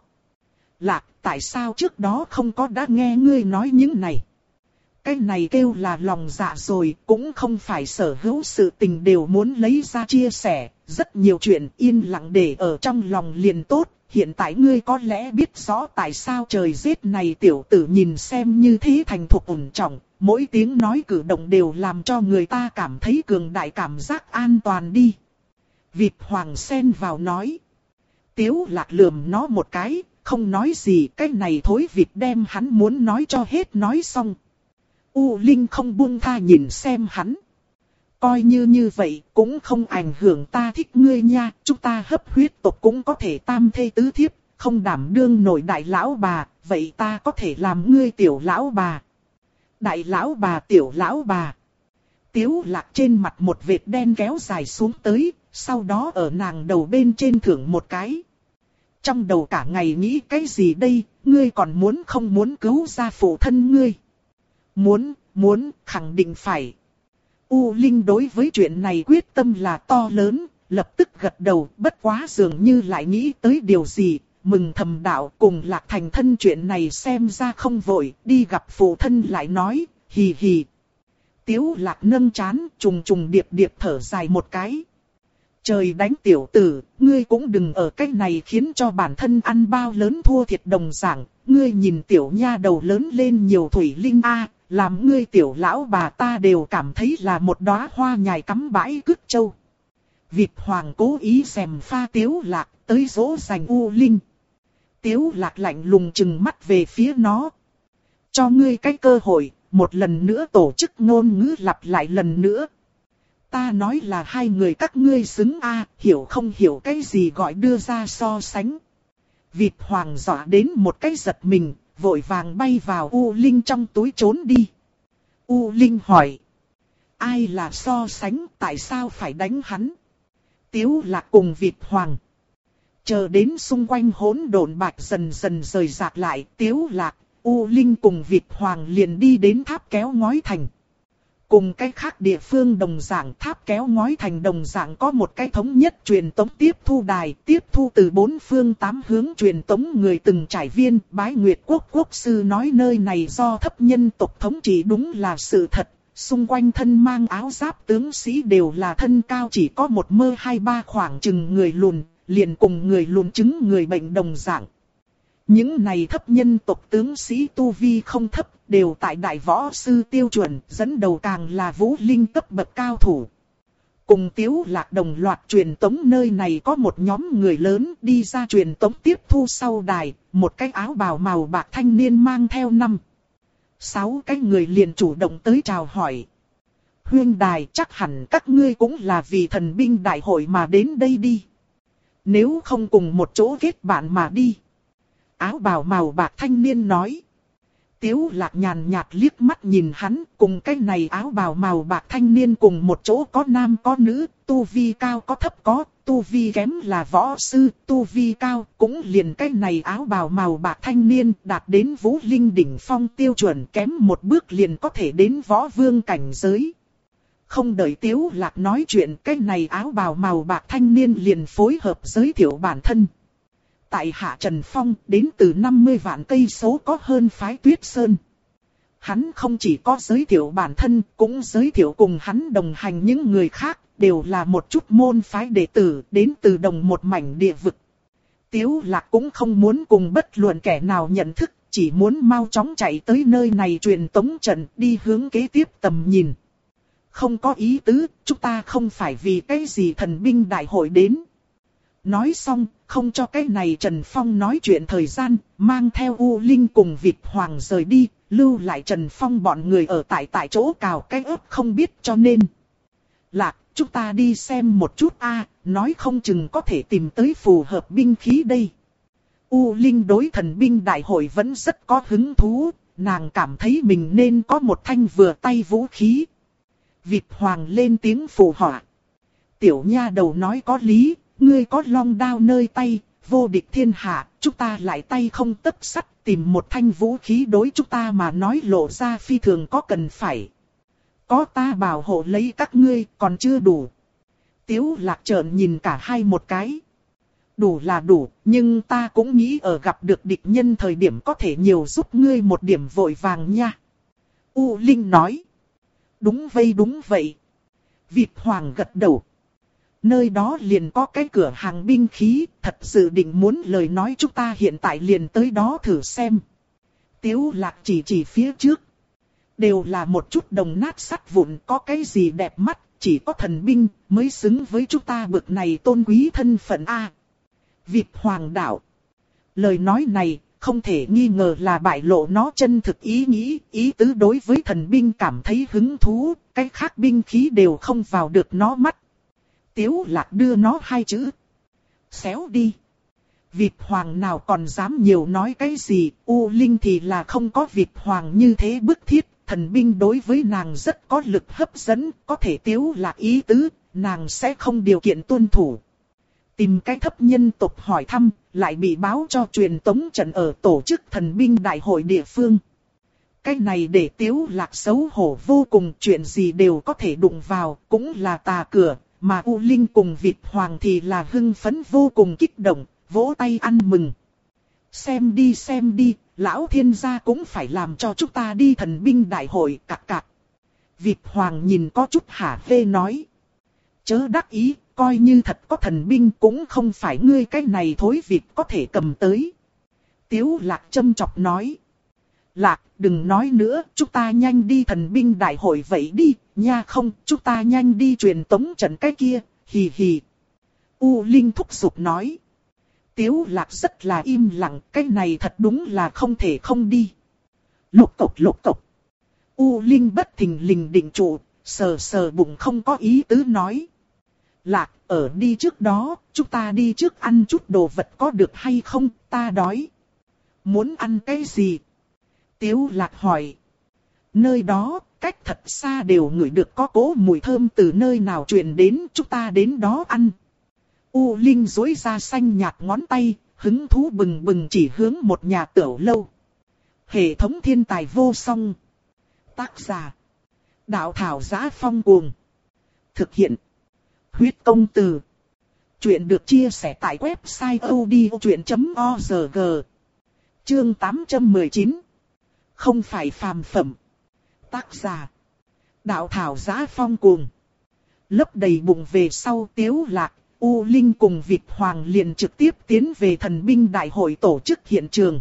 Lạc, tại sao trước đó không có đã nghe ngươi nói những này? Cái này kêu là lòng dạ rồi, cũng không phải sở hữu sự tình đều muốn lấy ra chia sẻ, rất nhiều chuyện yên lặng để ở trong lòng liền tốt. Hiện tại ngươi có lẽ biết rõ tại sao trời giết này tiểu tử nhìn xem như thế thành thục ổn trọng, mỗi tiếng nói cử động đều làm cho người ta cảm thấy cường đại cảm giác an toàn đi. Vịt hoàng sen vào nói. Tiếu lạc lườm nó một cái, không nói gì, cái này thối vịt đem hắn muốn nói cho hết nói xong. U Linh không buông tha nhìn xem hắn. Coi như như vậy cũng không ảnh hưởng ta thích ngươi nha, chúng ta hấp huyết tộc cũng có thể tam thê tứ thiếp, không đảm đương nổi đại lão bà, vậy ta có thể làm ngươi tiểu lão bà. Đại lão bà tiểu lão bà. Tiếu lạc trên mặt một vệt đen kéo dài xuống tới, sau đó ở nàng đầu bên trên thưởng một cái. Trong đầu cả ngày nghĩ cái gì đây, ngươi còn muốn không muốn cứu ra phụ thân ngươi. Muốn, muốn, khẳng định phải. U Linh đối với chuyện này quyết tâm là to lớn, lập tức gật đầu, bất quá dường như lại nghĩ tới điều gì, mừng thầm đạo cùng lạc thành thân chuyện này xem ra không vội, đi gặp phụ thân lại nói, hì hì. Tiếu lạc nâng chán, trùng trùng điệp điệp thở dài một cái. Trời đánh tiểu tử, ngươi cũng đừng ở cách này khiến cho bản thân ăn bao lớn thua thiệt đồng dạng. Ngươi nhìn tiểu nha đầu lớn lên nhiều thủy linh a, làm ngươi tiểu lão bà ta đều cảm thấy là một đóa hoa nhài cắm bãi cước châu. Vịt hoàng cố ý xèm pha tiếu lạc, tới dỗ dành u linh. Tiếu lạc lạnh lùng chừng mắt về phía nó. Cho ngươi cái cơ hội, một lần nữa tổ chức ngôn ngữ lặp lại lần nữa. Ta nói là hai người các ngươi xứng a, hiểu không hiểu cái gì gọi đưa ra so sánh. Vịt hoàng dọa đến một cái giật mình, vội vàng bay vào U Linh trong túi trốn đi. U Linh hỏi. Ai là so sánh, tại sao phải đánh hắn? Tiếu lạc cùng vịt hoàng. Chờ đến xung quanh hỗn độn bạch dần dần rời rạc lại, tiếu lạc, U Linh cùng vịt hoàng liền đi đến tháp kéo ngói thành. Cùng cái khác địa phương đồng dạng tháp kéo ngói thành đồng dạng có một cái thống nhất truyền tống tiếp thu đài, tiếp thu từ bốn phương tám hướng truyền tống người từng trải viên, bái nguyệt quốc quốc sư nói nơi này do thấp nhân tộc thống trị đúng là sự thật, xung quanh thân mang áo giáp tướng sĩ đều là thân cao chỉ có một mơ hai ba khoảng chừng người lùn, liền cùng người lùn chứng người bệnh đồng dạng. Những này thấp nhân tộc tướng sĩ tu vi không thấp, đều tại đại võ sư tiêu chuẩn, dẫn đầu càng là vũ linh cấp bậc cao thủ. Cùng tiếu lạc đồng loạt truyền tống nơi này có một nhóm người lớn đi ra truyền tống tiếp thu sau đài, một cái áo bào màu bạc thanh niên mang theo năm. Sáu cái người liền chủ động tới chào hỏi. Huyên đài chắc hẳn các ngươi cũng là vì thần binh đại hội mà đến đây đi. Nếu không cùng một chỗ kết bạn mà đi áo bào màu bạc thanh niên nói. Tiếu lạc nhàn nhạt liếc mắt nhìn hắn, cùng cái này áo bào màu bạc thanh niên cùng một chỗ có nam có nữ, tu vi cao có thấp có, tu vi kém là võ sư, tu vi cao cũng liền cái này áo bào màu bạc thanh niên đạt đến vũ linh đỉnh phong tiêu chuẩn kém một bước liền có thể đến võ vương cảnh giới. Không đợi tiếu lạc nói chuyện cái này áo bào màu bạc thanh niên liền phối hợp giới thiệu bản thân tại Hạ Trần Phong đến từ 50 vạn cây số có hơn phái tuyết sơn. Hắn không chỉ có giới thiệu bản thân, cũng giới thiệu cùng hắn đồng hành những người khác, đều là một chút môn phái đệ tử đến từ đồng một mảnh địa vực. Tiếu lạc cũng không muốn cùng bất luận kẻ nào nhận thức, chỉ muốn mau chóng chạy tới nơi này truyền tống trận đi hướng kế tiếp tầm nhìn không có ý tứ, chúng ta không phải vì cái gì thần binh đại hội đến. Nói xong, không cho cái này Trần Phong nói chuyện thời gian, mang theo U Linh cùng Việt Hoàng rời đi, lưu lại Trần Phong bọn người ở tại tại chỗ cào cái ớt không biết cho nên. Lạc, chúng ta đi xem một chút a nói không chừng có thể tìm tới phù hợp binh khí đây. U Linh đối thần binh đại hội vẫn rất có hứng thú, nàng cảm thấy mình nên có một thanh vừa tay vũ khí. Việt Hoàng lên tiếng phù họa. Tiểu nha đầu nói có lý, ngươi có long đao nơi tay, vô địch thiên hạ, chúng ta lại tay không tấp sắt tìm một thanh vũ khí đối chúng ta mà nói lộ ra phi thường có cần phải. Có ta bảo hộ lấy các ngươi còn chưa đủ. Tiếu lạc trợn nhìn cả hai một cái. Đủ là đủ, nhưng ta cũng nghĩ ở gặp được địch nhân thời điểm có thể nhiều giúp ngươi một điểm vội vàng nha. U Linh nói. Đúng vây đúng vậy. Việt Hoàng gật đầu. Nơi đó liền có cái cửa hàng binh khí, thật sự định muốn lời nói chúng ta hiện tại liền tới đó thử xem. Tiếu lạc chỉ chỉ phía trước. Đều là một chút đồng nát sắt vụn có cái gì đẹp mắt, chỉ có thần binh mới xứng với chúng ta bực này tôn quý thân phận A. Việt Hoàng đạo. Lời nói này không thể nghi ngờ là bại lộ nó chân thực ý nghĩ, ý tứ đối với thần binh cảm thấy hứng thú, cái khác binh khí đều không vào được nó mắt. Tiếu lạc đưa nó hai chữ. Xéo đi. Việt hoàng nào còn dám nhiều nói cái gì, U Linh thì là không có Việt hoàng như thế bức thiết, thần binh đối với nàng rất có lực hấp dẫn, có thể tiếu lạc ý tứ, nàng sẽ không điều kiện tuân thủ. Tìm cái thấp nhân tộc hỏi thăm, lại bị báo cho truyền tống trận ở tổ chức thần binh đại hội địa phương. Cái này để tiếu lạc xấu hổ vô cùng chuyện gì đều có thể đụng vào, cũng là tà cửa, mà U Linh cùng Việt Hoàng thì là hưng phấn vô cùng kích động, vỗ tay ăn mừng. Xem đi xem đi, lão thiên gia cũng phải làm cho chúng ta đi thần binh đại hội cạc cạc. Việt Hoàng nhìn có chút hả hê nói. Chớ đắc ý, coi như thật có thần binh cũng không phải ngươi cái này thối việc có thể cầm tới. Tiếu lạc châm chọc nói. Lạc, đừng nói nữa, chúng ta nhanh đi thần binh đại hội vậy đi, nha không, chúng ta nhanh đi truyền tống trận cái kia, hì hì. U Linh thúc giục nói. Tiếu lạc rất là im lặng, cái này thật đúng là không thể không đi. Lục cộc lục cộc. U Linh bất thình lình định trụ, sờ sờ bụng không có ý tứ nói. Lạc, ở đi trước đó, chúng ta đi trước ăn chút đồ vật có được hay không, ta đói. Muốn ăn cái gì? Tiếu lạc hỏi. Nơi đó, cách thật xa đều ngửi được có cố mùi thơm từ nơi nào truyền đến, chúng ta đến đó ăn. U Linh dối ra xanh nhạt ngón tay, hứng thú bừng bừng chỉ hướng một nhà tiểu lâu. Hệ thống thiên tài vô song. Tác giả. Đạo thảo giá phong cuồng. Thực hiện. Huyết công từ. Chuyện được chia sẻ tại website odchuyện.org. Chương 819. Không phải phàm phẩm. Tác giả. Đạo thảo giá phong cuồng. Lấp đầy bụng về sau tiếu lạc, U Linh cùng Việt Hoàng liền trực tiếp tiến về thần binh đại hội tổ chức hiện trường.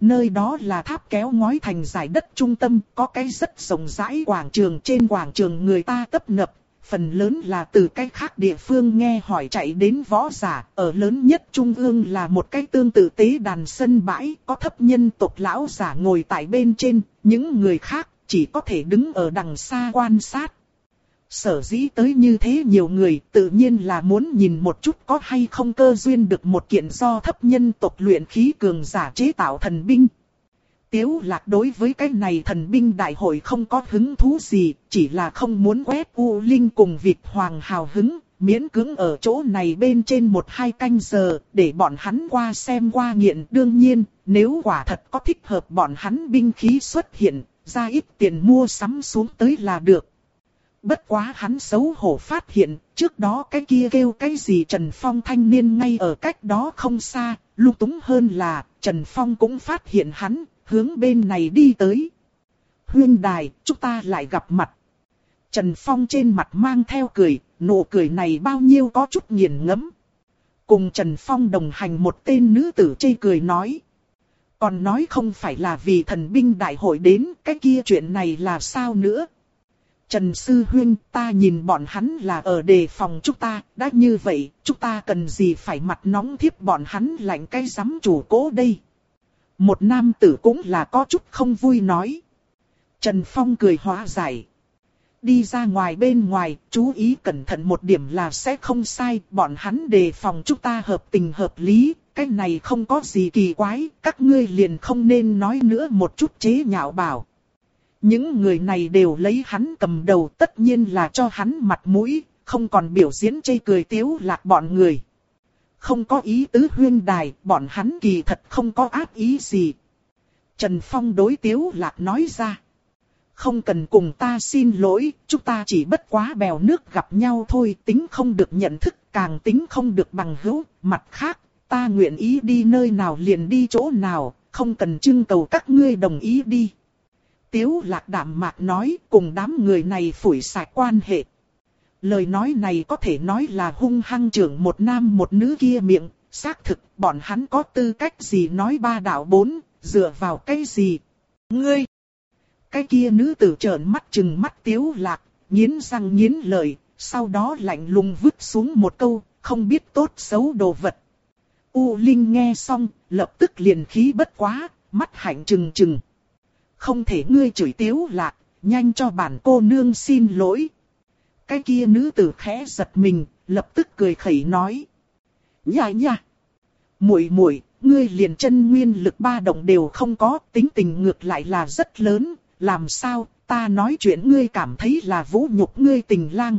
Nơi đó là tháp kéo ngói thành giải đất trung tâm, có cái rất rộng rãi quảng trường trên quảng trường người ta tấp nập, phần lớn là từ cái khác địa phương nghe hỏi chạy đến võ giả, ở lớn nhất trung ương là một cái tương tự tế đàn sân bãi, có thấp nhân tộc lão giả ngồi tại bên trên, những người khác chỉ có thể đứng ở đằng xa quan sát. Sở dĩ tới như thế nhiều người tự nhiên là muốn nhìn một chút có hay không cơ duyên được một kiện do thấp nhân tộc luyện khí cường giả chế tạo thần binh. Tiếu lạc đối với cái này thần binh đại hội không có hứng thú gì, chỉ là không muốn quét U Linh cùng Việt Hoàng hào hứng, miễn cứng ở chỗ này bên trên một hai canh giờ, để bọn hắn qua xem qua nghiện. Đương nhiên, nếu quả thật có thích hợp bọn hắn binh khí xuất hiện, ra ít tiền mua sắm xuống tới là được. Bất quá hắn xấu hổ phát hiện, trước đó cái kia kêu cái gì Trần Phong thanh niên ngay ở cách đó không xa, lung túng hơn là, Trần Phong cũng phát hiện hắn, hướng bên này đi tới. Huyên đài, chúng ta lại gặp mặt. Trần Phong trên mặt mang theo cười, nụ cười này bao nhiêu có chút nghiền ngẫm. Cùng Trần Phong đồng hành một tên nữ tử chê cười nói. Còn nói không phải là vì thần binh đại hội đến, cái kia chuyện này là sao nữa? Trần Sư Huyên, ta nhìn bọn hắn là ở đề phòng chúng ta, đã như vậy, chúng ta cần gì phải mặt nóng thiếp bọn hắn lạnh cái giám chủ cố đây. Một nam tử cũng là có chút không vui nói. Trần Phong cười hóa giải. Đi ra ngoài bên ngoài, chú ý cẩn thận một điểm là sẽ không sai, bọn hắn đề phòng chúng ta hợp tình hợp lý, cái này không có gì kỳ quái, các ngươi liền không nên nói nữa một chút chế nhạo bảo. Những người này đều lấy hắn cầm đầu tất nhiên là cho hắn mặt mũi, không còn biểu diễn chây cười tiếu lạc bọn người. Không có ý tứ huyên đài, bọn hắn kỳ thật không có ác ý gì. Trần Phong đối tiếu lạc nói ra. Không cần cùng ta xin lỗi, chúng ta chỉ bất quá bèo nước gặp nhau thôi, tính không được nhận thức, càng tính không được bằng hữu, mặt khác, ta nguyện ý đi nơi nào liền đi chỗ nào, không cần trưng cầu các ngươi đồng ý đi. Tiếu lạc đạm mạc nói cùng đám người này phủi sạch quan hệ. Lời nói này có thể nói là hung hăng trưởng một nam một nữ kia miệng, xác thực bọn hắn có tư cách gì nói ba đạo bốn, dựa vào cái gì. Ngươi! Cái kia nữ tử trợn mắt chừng mắt tiếu lạc, nghiến răng nghiến lợi, sau đó lạnh lùng vứt xuống một câu, không biết tốt xấu đồ vật. U Linh nghe xong, lập tức liền khí bất quá, mắt hạnh trừng trừng không thể ngươi chửi tiếu lạc, nhanh cho bản cô nương xin lỗi. Cái kia nữ tử khẽ giật mình, lập tức cười khẩy nói. Nha nha! muội muội ngươi liền chân nguyên lực ba động đều không có, tính tình ngược lại là rất lớn, làm sao, ta nói chuyện ngươi cảm thấy là vũ nhục ngươi tình lang.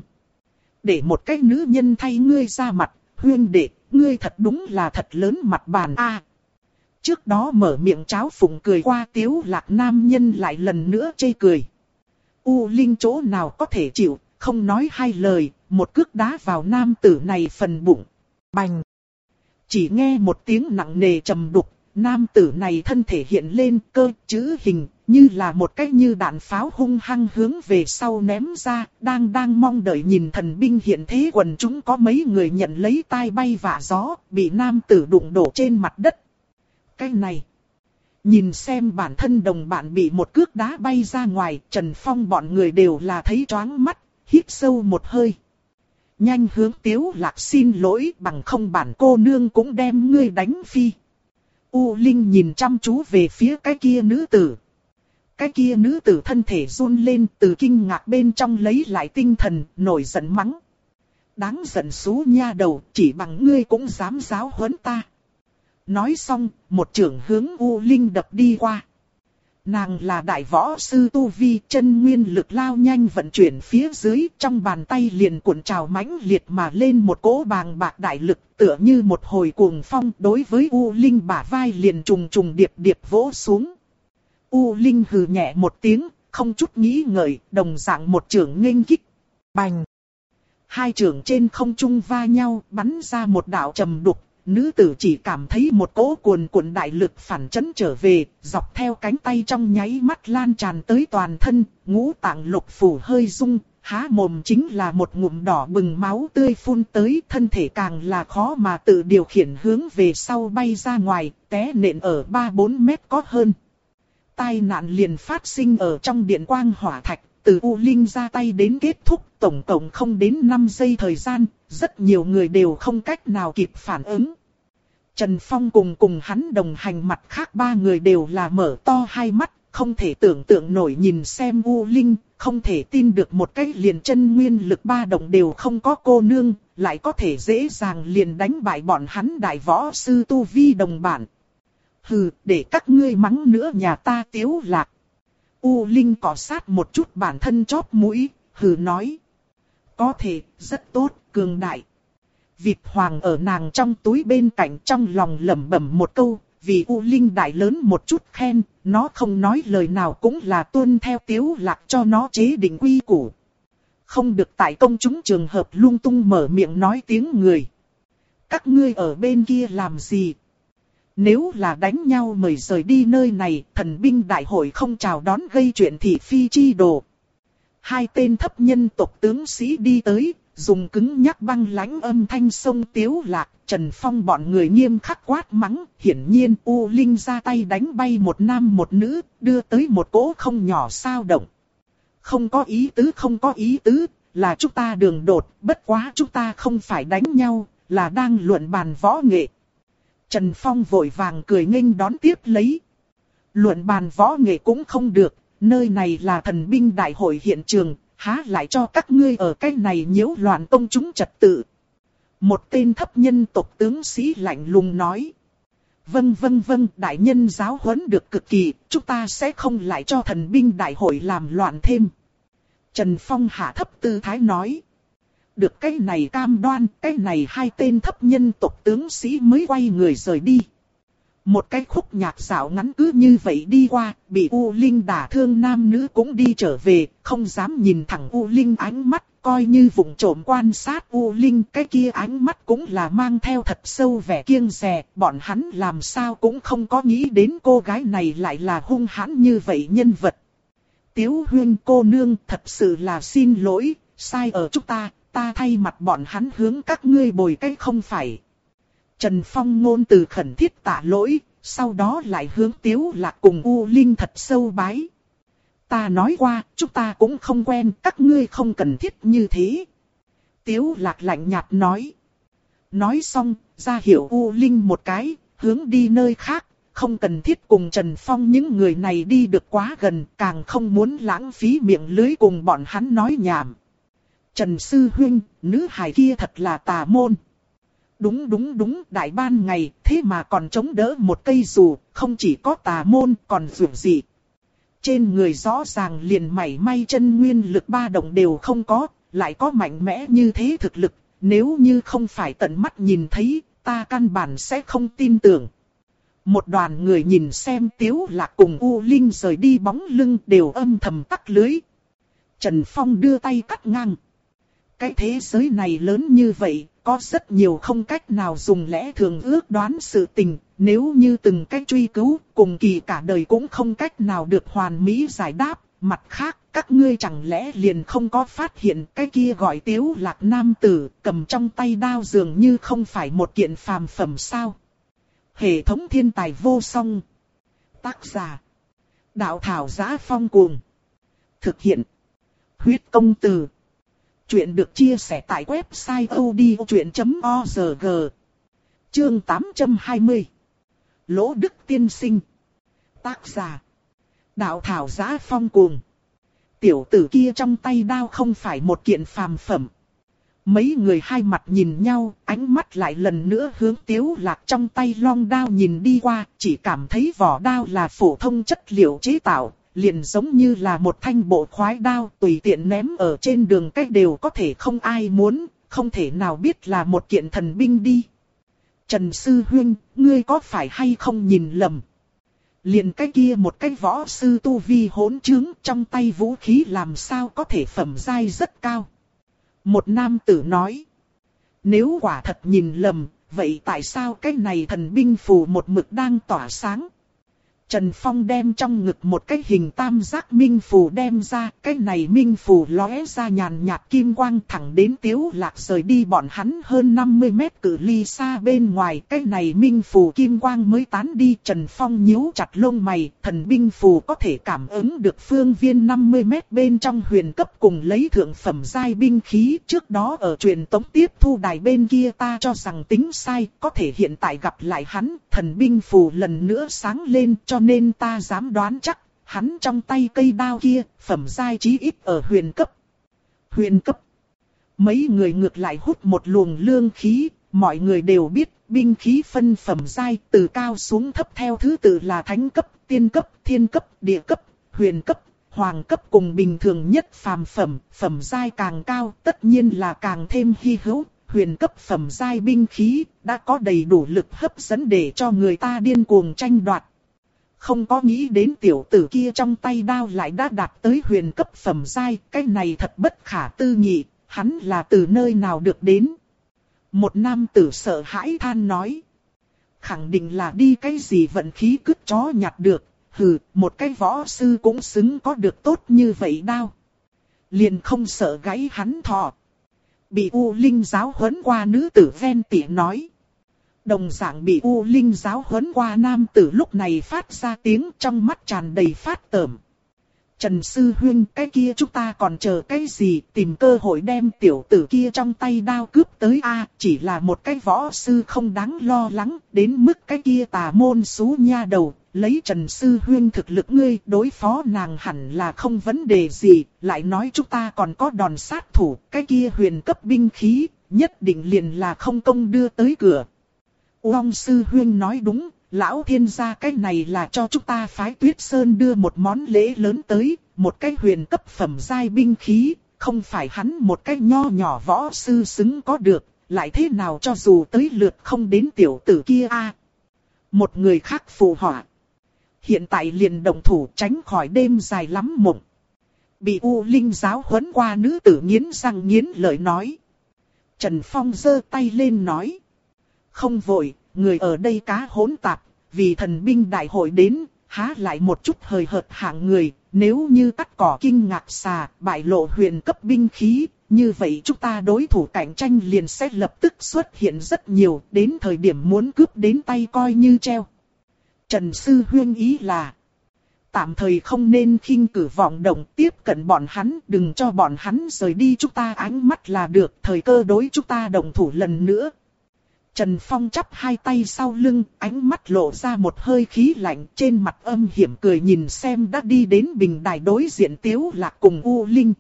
Để một cái nữ nhân thay ngươi ra mặt, huyên đệ, ngươi thật đúng là thật lớn mặt bàn a. Trước đó mở miệng cháo phụng cười qua tiếu lạc nam nhân lại lần nữa chê cười. U Linh chỗ nào có thể chịu, không nói hai lời, một cước đá vào nam tử này phần bụng. Bành! Chỉ nghe một tiếng nặng nề trầm đục, nam tử này thân thể hiện lên cơ chữ hình, như là một cái như đạn pháo hung hăng hướng về sau ném ra, đang đang mong đợi nhìn thần binh hiện thế quần chúng có mấy người nhận lấy tai bay vả gió, bị nam tử đụng đổ trên mặt đất cái này. Nhìn xem bản thân đồng bạn bị một cước đá bay ra ngoài, Trần Phong bọn người đều là thấy choáng mắt, hít sâu một hơi. Nhanh hướng tiếu lạc xin lỗi bằng không bản cô nương cũng đem ngươi đánh phi. U Linh nhìn chăm chú về phía cái kia nữ tử. Cái kia nữ tử thân thể run lên từ kinh ngạc bên trong lấy lại tinh thần, nổi giận mắng. Đáng giận xú nha đầu, chỉ bằng ngươi cũng dám giáo huấn ta. Nói xong, một trưởng hướng U Linh đập đi qua. Nàng là đại võ sư Tu Vi chân nguyên lực lao nhanh vận chuyển phía dưới trong bàn tay liền cuộn trào mãnh liệt mà lên một cỗ bàng bạc đại lực tựa như một hồi cuồng phong đối với U Linh bả vai liền trùng trùng điệp điệp vỗ xuống. U Linh hừ nhẹ một tiếng, không chút nghĩ ngợi, đồng dạng một trường nghênh kích. Bành! Hai trường trên không trung va nhau bắn ra một đạo trầm đục nữ tử chỉ cảm thấy một cỗ cuồn cuộn đại lực phản chấn trở về, dọc theo cánh tay trong nháy mắt lan tràn tới toàn thân, ngũ tạng lục phủ hơi rung, há mồm chính là một ngụm đỏ bừng máu tươi phun tới, thân thể càng là khó mà tự điều khiển hướng về sau bay ra ngoài, té nện ở 3-4 mét có hơn. Tai nạn liền phát sinh ở trong điện quang hỏa thạch, từ U Linh ra tay đến kết thúc tổng cộng không đến 5 giây thời gian, rất nhiều người đều không cách nào kịp phản ứng. Trần Phong cùng cùng hắn đồng hành mặt khác ba người đều là mở to hai mắt, không thể tưởng tượng nổi nhìn xem U Linh, không thể tin được một cái liền chân nguyên lực ba động đều không có cô nương, lại có thể dễ dàng liền đánh bại bọn hắn đại võ sư Tu Vi đồng bản. Hừ, để các ngươi mắng nữa nhà ta tiếu lạc. U Linh cọ sát một chút bản thân chóp mũi, hừ nói. Có thể, rất tốt, cường đại. Vịt hoàng ở nàng trong túi bên cạnh trong lòng lẩm bẩm một câu, vì U Linh đại lớn một chút khen, nó không nói lời nào cũng là tuân theo tiếu lạc cho nó chế định quy củ. Không được tại công chúng trường hợp lung tung mở miệng nói tiếng người. Các ngươi ở bên kia làm gì? Nếu là đánh nhau mời rời đi nơi này, thần binh đại hội không chào đón gây chuyện thị phi chi đồ. Hai tên thấp nhân tộc tướng sĩ đi tới, dùng cứng nhắc băng lãnh âm thanh sông tiếu lạc, Trần Phong bọn người nghiêm khắc quát mắng, hiển nhiên U Linh ra tay đánh bay một nam một nữ, đưa tới một cỗ không nhỏ sao động. Không có ý tứ không có ý tứ, là chúng ta đường đột, bất quá chúng ta không phải đánh nhau, là đang luận bàn võ nghệ. Trần Phong vội vàng cười nghênh đón tiếp lấy. Luận bàn võ nghệ cũng không được, nơi này là thần binh đại hội hiện trường, há lại cho các ngươi ở cái này nhiễu loạn công chúng trật tự. Một tên thấp nhân tộc tướng sĩ lạnh lùng nói. Vâng vâng vâng, đại nhân giáo huấn được cực kỳ, chúng ta sẽ không lại cho thần binh đại hội làm loạn thêm. Trần Phong hạ thấp tư thái nói. Được cái này cam đoan, cái này hai tên thấp nhân tộc tướng sĩ mới quay người rời đi. Một cái khúc nhạc xảo ngắn cứ như vậy đi qua, bị U Linh đả thương nam nữ cũng đi trở về, không dám nhìn thẳng U Linh ánh mắt, coi như vùng trộm quan sát U Linh cái kia ánh mắt cũng là mang theo thật sâu vẻ kiêng rè, bọn hắn làm sao cũng không có nghĩ đến cô gái này lại là hung hãn như vậy nhân vật. Tiếu huyên cô nương thật sự là xin lỗi, sai ở chúng ta, ta thay mặt bọn hắn hướng các ngươi bồi cái không phải. Trần Phong ngôn từ khẩn thiết tạ lỗi, sau đó lại hướng Tiếu Lạc cùng U Linh thật sâu bái. Ta nói qua, chúng ta cũng không quen, các ngươi không cần thiết như thế. Tiếu Lạc lạnh nhạt nói. Nói xong, ra hiểu U Linh một cái, hướng đi nơi khác, không cần thiết cùng Trần Phong những người này đi được quá gần, càng không muốn lãng phí miệng lưới cùng bọn hắn nói nhảm. Trần Sư Huynh, nữ hài kia thật là tà môn. Đúng đúng đúng, đại ban ngày, thế mà còn chống đỡ một cây dù, không chỉ có tà môn, còn vượt gì. Trên người rõ ràng liền mảy may chân nguyên lực ba động đều không có, lại có mạnh mẽ như thế thực lực, nếu như không phải tận mắt nhìn thấy, ta căn bản sẽ không tin tưởng. Một đoàn người nhìn xem tiếu lạc cùng U Linh rời đi bóng lưng đều âm thầm tắt lưới. Trần Phong đưa tay cắt ngang. Cái thế giới này lớn như vậy, có rất nhiều không cách nào dùng lẽ thường ước đoán sự tình, nếu như từng cách truy cứu, cùng kỳ cả đời cũng không cách nào được hoàn mỹ giải đáp. Mặt khác, các ngươi chẳng lẽ liền không có phát hiện cái kia gọi tiếu lạc nam tử, cầm trong tay đao dường như không phải một kiện phàm phẩm sao? Hệ thống thiên tài vô song. Tác giả. Đạo thảo giá phong cuồng. Thực hiện. Huyết công từ. Chuyện được chia sẻ tại website odchuyện.org Chương 820 Lỗ Đức Tiên Sinh. Tác giả. Đạo Thảo Giá Phong Cuồng. Tiểu tử kia trong tay đao không phải một kiện phàm phẩm. Mấy người hai mặt nhìn nhau, ánh mắt lại lần nữa hướng tiếu lạc trong tay long đao nhìn đi qua, chỉ cảm thấy vỏ đao là phổ thông chất liệu chế tạo, liền giống như là một thanh bộ khoái đao tùy tiện ném ở trên đường cách đều có thể không ai muốn, không thể nào biết là một kiện thần binh đi. Trần Sư Huyên, ngươi có phải hay không nhìn lầm? Liền cái kia một cái võ sư tu vi hỗn trướng trong tay vũ khí làm sao có thể phẩm giai rất cao. Một nam tử nói. Nếu quả thật nhìn lầm, vậy tại sao cái này thần binh phù một mực đang tỏa sáng? Trần Phong đem trong ngực một cái hình tam giác minh phù đem ra, cái này minh phù lóe ra nhàn nhạt kim quang thẳng đến tiếu lạc rời đi bọn hắn hơn 50 mét cự ly xa bên ngoài, cái này minh phù kim quang mới tán đi. Trần Phong nhíu chặt lông mày, thần binh phù có thể cảm ứng được phương viên 50 mét bên trong huyền cấp cùng lấy thượng phẩm giai binh khí. Trước đó ở truyền tống tiếp thu đài bên kia ta cho rằng tính sai, có thể hiện tại gặp lại hắn, thần binh phù lần nữa sáng lên cho nên ta dám đoán chắc, hắn trong tay cây đao kia, phẩm giai chí ít ở huyền cấp. Huyền cấp. Mấy người ngược lại hút một luồng lương khí, mọi người đều biết, binh khí phân phẩm giai từ cao xuống thấp theo thứ tự là thánh cấp, tiên cấp, thiên cấp, địa cấp, huyền cấp, hoàng cấp cùng bình thường nhất phàm phẩm, phẩm giai càng cao tất nhiên là càng thêm hy hữu, huyền cấp phẩm giai binh khí, đã có đầy đủ lực hấp dẫn để cho người ta điên cuồng tranh đoạt. Không có nghĩ đến tiểu tử kia trong tay đao lại đã đạt tới huyền cấp phẩm giai, cái này thật bất khả tư nghị, hắn là từ nơi nào được đến. Một nam tử sợ hãi than nói. Khẳng định là đi cái gì vận khí cứt chó nhặt được, hừ, một cái võ sư cũng xứng có được tốt như vậy đao. Liền không sợ gáy hắn thọ bị U Linh giáo huấn qua nữ tử ven tỉa nói. Đồng dạng bị U Linh giáo huấn qua nam tử lúc này phát ra tiếng trong mắt tràn đầy phát tởm. Trần Sư Huyên cái kia chúng ta còn chờ cái gì tìm cơ hội đem tiểu tử kia trong tay đao cướp tới a chỉ là một cái võ sư không đáng lo lắng đến mức cái kia tà môn xú nha đầu. Lấy Trần Sư Huyên thực lực ngươi đối phó nàng hẳn là không vấn đề gì, lại nói chúng ta còn có đòn sát thủ, cái kia huyền cấp binh khí, nhất định liền là không công đưa tới cửa. Uông Sư Huyên nói đúng, lão thiên gia cái này là cho chúng ta phái tuyết sơn đưa một món lễ lớn tới, một cái huyền cấp phẩm giai binh khí, không phải hắn một cái nho nhỏ võ sư xứng có được, lại thế nào cho dù tới lượt không đến tiểu tử kia a Một người khác phù họa. Hiện tại liền đồng thủ tránh khỏi đêm dài lắm mộng. Bị U Linh giáo huấn qua nữ tử nghiến răng nghiến lợi nói. Trần Phong giơ tay lên nói. Không vội, người ở đây cá hỗn tạp, vì thần binh đại hội đến, há lại một chút hời hợt hạng người, nếu như cắt cỏ kinh ngạc xà, bại lộ huyền cấp binh khí, như vậy chúng ta đối thủ cạnh tranh liền sẽ lập tức xuất hiện rất nhiều, đến thời điểm muốn cướp đến tay coi như treo. Trần Sư Huyên ý là, tạm thời không nên khinh cử vọng động tiếp cận bọn hắn, đừng cho bọn hắn rời đi chúng ta ánh mắt là được, thời cơ đối chúng ta đồng thủ lần nữa, Trần Phong chắp hai tay sau lưng, ánh mắt lộ ra một hơi khí lạnh trên mặt âm hiểm cười nhìn xem đã đi đến bình đài đối diện tiếu lạc cùng U Linh.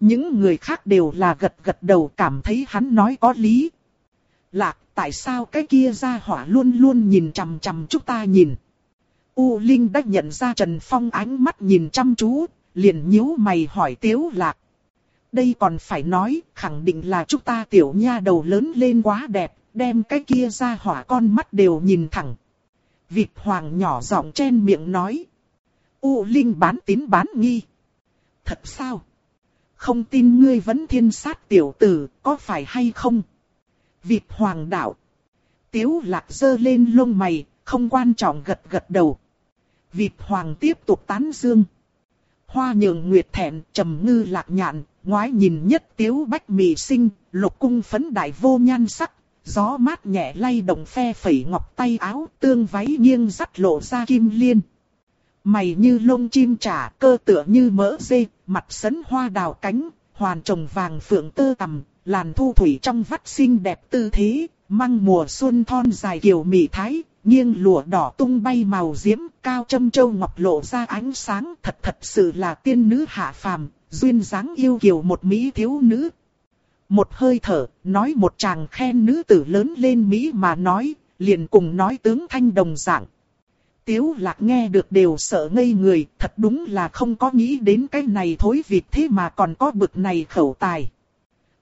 Những người khác đều là gật gật đầu cảm thấy hắn nói có lý. Lạc, tại sao cái kia ra hỏa luôn luôn nhìn chằm chằm chúng ta nhìn. U Linh đã nhận ra Trần Phong ánh mắt nhìn chăm chú, liền nhíu mày hỏi tiếu lạc. Đây còn phải nói, khẳng định là chúng ta tiểu nha đầu lớn lên quá đẹp, đem cái kia ra hỏa con mắt đều nhìn thẳng. Vịt hoàng nhỏ giọng trên miệng nói. U Linh bán tín bán nghi. Thật sao? Không tin ngươi vẫn thiên sát tiểu tử, có phải hay không? Vịt hoàng đạo. Tiếu lạc dơ lên lông mày, không quan trọng gật gật đầu. Vịt hoàng tiếp tục tán dương. Hoa nhường nguyệt thẹn, trầm ngư lạc nhạn, ngoái nhìn nhất tiếu bách mì sinh, lục cung phấn đại vô nhan sắc, gió mát nhẹ lay động phe phẩy ngọc tay áo, tương váy nghiêng dắt lộ ra kim liên. Mày như lông chim trả, cơ tựa như mỡ dê, mặt sấn hoa đào cánh, hoàn trồng vàng phượng tơ tầm, làn thu thủy trong vắt xinh đẹp tư thế, măng mùa xuân thon dài kiều mị thái, nghiêng lụa đỏ tung bay màu diễm, cao châm châu ngọc lộ ra ánh sáng, thật thật sự là tiên nữ hạ phàm, duyên dáng yêu kiều một mỹ thiếu nữ, một hơi thở, nói một chàng khen nữ tử lớn lên Mỹ mà nói, liền cùng nói tướng thanh đồng dạng. Tiếu lạc nghe được đều sợ ngây người, thật đúng là không có nghĩ đến cái này thối vịt thế mà còn có bực này khẩu tài.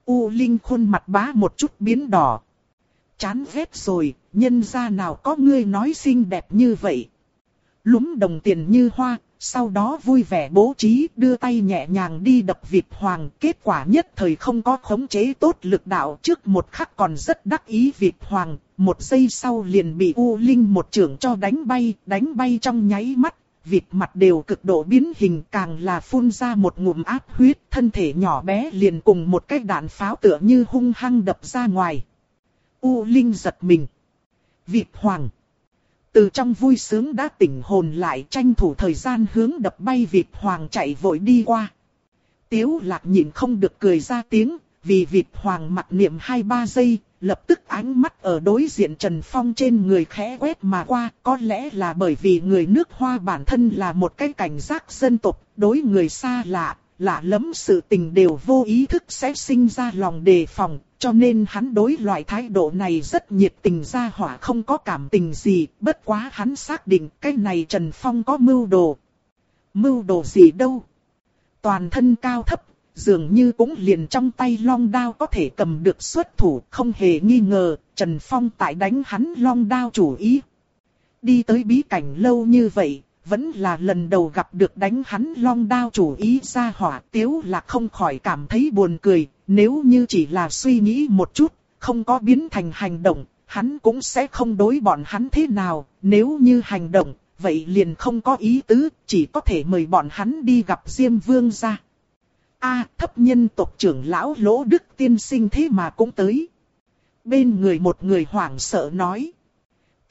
U Linh khuôn mặt bá một chút biến đỏ. Chán ghét rồi, nhân gia nào có ngươi nói xinh đẹp như vậy. lúng đồng tiền như hoa, sau đó vui vẻ bố trí đưa tay nhẹ nhàng đi đập vịt hoàng. Kết quả nhất thời không có khống chế tốt lực đạo trước một khắc còn rất đắc ý vịt hoàng. Một giây sau liền bị U Linh một trưởng cho đánh bay, đánh bay trong nháy mắt. Vịt mặt đều cực độ biến hình càng là phun ra một ngụm áp huyết, thân thể nhỏ bé liền cùng một cái đạn pháo tựa như hung hăng đập ra ngoài. U Linh giật mình. Vịt hoàng. Từ trong vui sướng đã tỉnh hồn lại tranh thủ thời gian hướng đập bay vịt hoàng chạy vội đi qua. Tiếu lạc nhìn không được cười ra tiếng, vì vịt hoàng mặt niệm hai ba giây, lập tức ánh mắt ở đối diện Trần Phong trên người khẽ quét mà qua, có lẽ là bởi vì người nước hoa bản thân là một cái cảnh giác dân tộc, đối người xa lạ, lạ lắm sự tình đều vô ý thức sẽ sinh ra lòng đề phòng, cho nên hắn đối loại thái độ này rất nhiệt tình ra hỏa không có cảm tình gì, bất quá hắn xác định cái này Trần Phong có mưu đồ. Mưu đồ gì đâu? Toàn thân cao thấp, dường như cũng liền trong tay long đao có thể cầm được xuất thủ, không hề nghi ngờ, Trần Phong tại đánh hắn long đao chủ ý. Đi tới bí cảnh lâu như vậy, vẫn là lần đầu gặp được đánh hắn long đao chủ ý ra hỏa tiếu là không khỏi cảm thấy buồn cười, nếu như chỉ là suy nghĩ một chút, không có biến thành hành động, hắn cũng sẽ không đối bọn hắn thế nào, nếu như hành động, vậy liền không có ý tứ, chỉ có thể mời bọn hắn đi gặp Diêm Vương ra. A thấp nhân tộc trưởng lão lỗ đức tiên sinh thế mà cũng tới. Bên người một người hoảng sợ nói.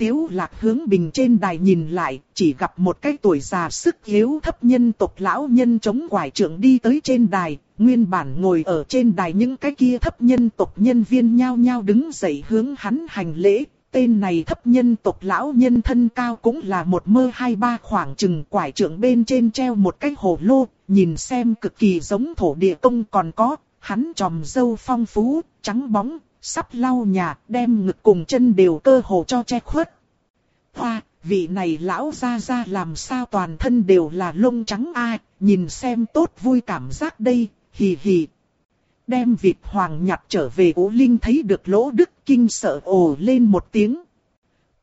Tiếu lạc hướng bình trên đài nhìn lại, chỉ gặp một cái tuổi già sức yếu thấp nhân tộc lão nhân chống quải trưởng đi tới trên đài, nguyên bản ngồi ở trên đài những cái kia thấp nhân tộc nhân viên nhao nhao đứng dậy hướng hắn hành lễ. Tên này thấp nhân tộc lão nhân thân cao cũng là một mơ hai ba khoảng chừng quải trưởng bên trên treo một cái hồ lô, nhìn xem cực kỳ giống thổ địa công còn có, hắn tròm dâu phong phú, trắng bóng, sắp lau nhà, đem ngực cùng chân đều cơ hồ cho che khuất. Hoa, vị này lão ra ra làm sao toàn thân đều là lông trắng ai, nhìn xem tốt vui cảm giác đây, hì hì. Đem vịt hoàng nhặt trở về ố linh thấy được lỗ đức kinh sợ ồ lên một tiếng.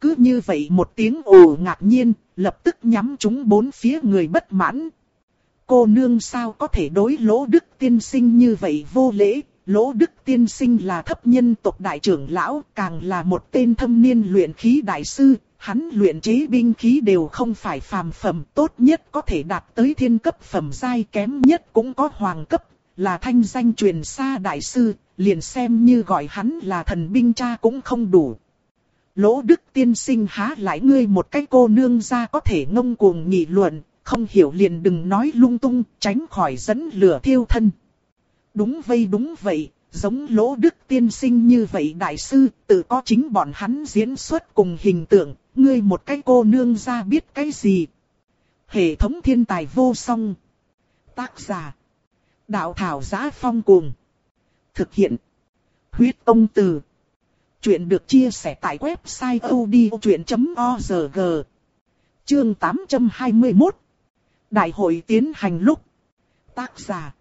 Cứ như vậy một tiếng ồ ngạc nhiên, lập tức nhắm chúng bốn phía người bất mãn. Cô nương sao có thể đối lỗ đức tiên sinh như vậy vô lễ, Lỗ Đức Tiên Sinh là thấp nhân tộc đại trưởng lão, càng là một tên thâm niên luyện khí đại sư, hắn luyện chế binh khí đều không phải phàm phẩm, tốt nhất có thể đạt tới thiên cấp phẩm giai kém nhất cũng có hoàng cấp, là thanh danh truyền xa đại sư, liền xem như gọi hắn là thần binh cha cũng không đủ. Lỗ Đức Tiên Sinh há lại ngươi một cái cô nương ra có thể ngông cuồng nghị luận, không hiểu liền đừng nói lung tung, tránh khỏi dẫn lửa thiêu thân. Đúng vây đúng vậy, giống lỗ đức tiên sinh như vậy đại sư, tự có chính bọn hắn diễn xuất cùng hình tượng, ngươi một cái cô nương ra biết cái gì. Hệ thống thiên tài vô song. Tác giả. Đạo thảo giá phong cuồng. Thực hiện. Huyết công từ. Chuyện được chia sẻ tại website odchuyện.org. Chương 821. Đại hội tiến hành lúc. Tác giả.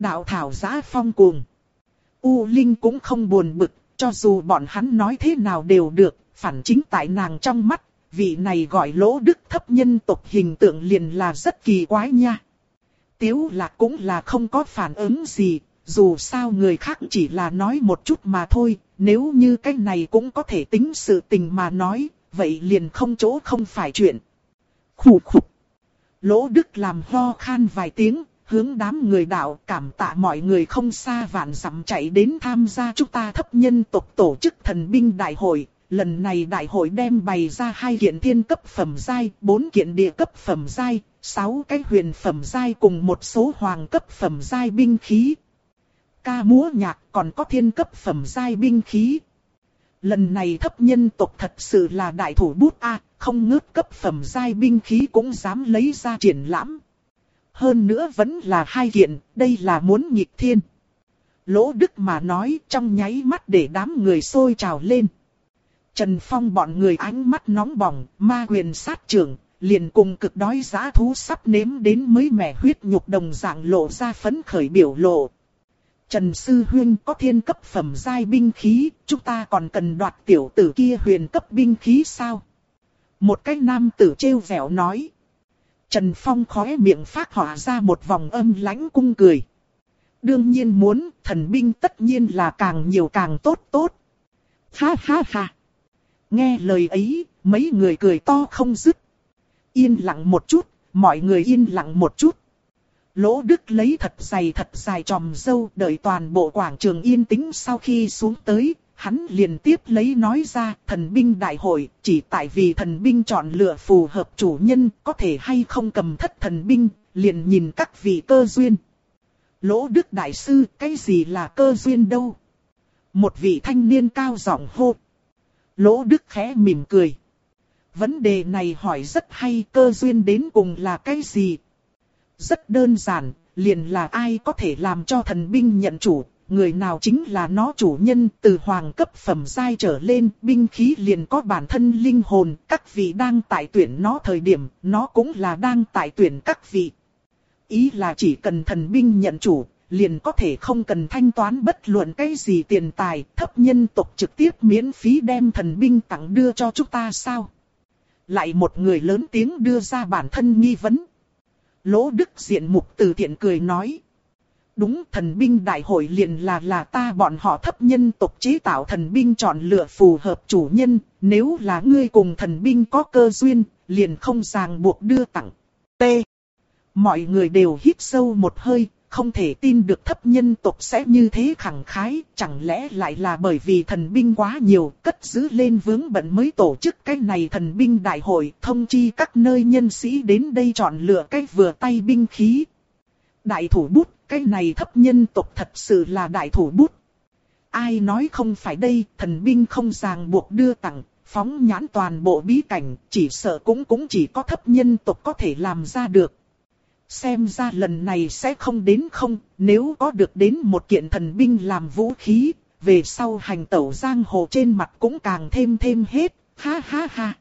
Đạo thảo giá phong cuồng. U Linh cũng không buồn bực, cho dù bọn hắn nói thế nào đều được, phản chính tại nàng trong mắt, vị này gọi lỗ đức thấp nhân tộc hình tượng liền là rất kỳ quái nha. Tiếu lạc cũng là không có phản ứng gì, dù sao người khác chỉ là nói một chút mà thôi, nếu như cái này cũng có thể tính sự tình mà nói, vậy liền không chỗ không phải chuyện. Khủ khủ. Lỗ Đức làm ho khan vài tiếng, hướng đám người đạo cảm tạ mọi người không xa vạn dặm chạy đến tham gia chúng ta thấp nhân tộc tổ chức thần binh đại hội. Lần này đại hội đem bày ra hai kiện thiên cấp phẩm giai, bốn kiện địa cấp phẩm giai, sáu cái huyền phẩm giai cùng một số hoàng cấp phẩm giai binh khí. Ca múa nhạc còn có thiên cấp phẩm giai binh khí. Lần này thấp nhân tộc thật sự là đại thủ bút A, không ngớt cấp phẩm giai binh khí cũng dám lấy ra triển lãm hơn nữa vẫn là hai kiện, đây là muốn nghịch thiên. Lỗ Đức mà nói trong nháy mắt để đám người sôi trào lên. Trần Phong bọn người ánh mắt nóng bỏng, ma quyền sát trưởng, liền cùng cực đói giá thú sắp nếm đến mới mẻ huyết nhục đồng dạng lộ ra phấn khởi biểu lộ. Trần Sư Huyên có thiên cấp phẩm giai binh khí, chúng ta còn cần đoạt tiểu tử kia huyền cấp binh khí sao? Một cái nam tử trêu vẻo nói. Trần Phong khóe miệng phát họa ra một vòng âm lãnh cung cười. Đương nhiên muốn, thần binh tất nhiên là càng nhiều càng tốt tốt. Ha ha ha. Nghe lời ấy, mấy người cười to không dứt. Yên lặng một chút, mọi người yên lặng một chút. Lỗ Đức lấy thật dày thật dài tròm dâu đợi toàn bộ quảng trường yên tĩnh sau khi xuống tới, hắn liền tiếp lấy nói ra thần binh đại hội chỉ tại vì thần binh chọn lựa phù hợp chủ nhân có thể hay không cầm thất thần binh, liền nhìn các vị cơ duyên. Lỗ Đức Đại Sư, cái gì là cơ duyên đâu? Một vị thanh niên cao giọng hô. Lỗ Đức khẽ mỉm cười. Vấn đề này hỏi rất hay cơ duyên đến cùng là cái gì? Rất đơn giản, liền là ai có thể làm cho thần binh nhận chủ, người nào chính là nó chủ nhân, từ hoàng cấp phẩm giai trở lên, binh khí liền có bản thân linh hồn, các vị đang tại tuyển nó thời điểm, nó cũng là đang tại tuyển các vị. Ý là chỉ cần thần binh nhận chủ, liền có thể không cần thanh toán bất luận cái gì tiền tài, thấp nhân tộc trực tiếp miễn phí đem thần binh tặng đưa cho chúng ta sao? Lại một người lớn tiếng đưa ra bản thân nghi vấn. Lỗ Đức diện mục từ thiện cười nói. Đúng thần binh đại hội liền là là ta bọn họ thấp nhân tộc chế tạo thần binh chọn lựa phù hợp chủ nhân, nếu là ngươi cùng thần binh có cơ duyên, liền không ràng buộc đưa tặng. T. Mọi người đều hít sâu một hơi, không thể tin được thấp nhân tộc sẽ như thế khẳng khái, chẳng lẽ lại là bởi vì thần binh quá nhiều, cất giữ lên vướng bận mới tổ chức cái này thần binh đại hội, thông chi các nơi nhân sĩ đến đây chọn lựa cái vừa tay binh khí. Đại thủ bút, cái này thấp nhân tộc thật sự là đại thủ bút. Ai nói không phải đây, thần binh không ràng buộc đưa tặng, phóng nhãn toàn bộ bí cảnh, chỉ sợ cũng cũng chỉ có thấp nhân tộc có thể làm ra được. Xem ra lần này sẽ không đến không, nếu có được đến một kiện thần binh làm vũ khí, về sau hành tẩu giang hồ trên mặt cũng càng thêm thêm hết, ha ha ha.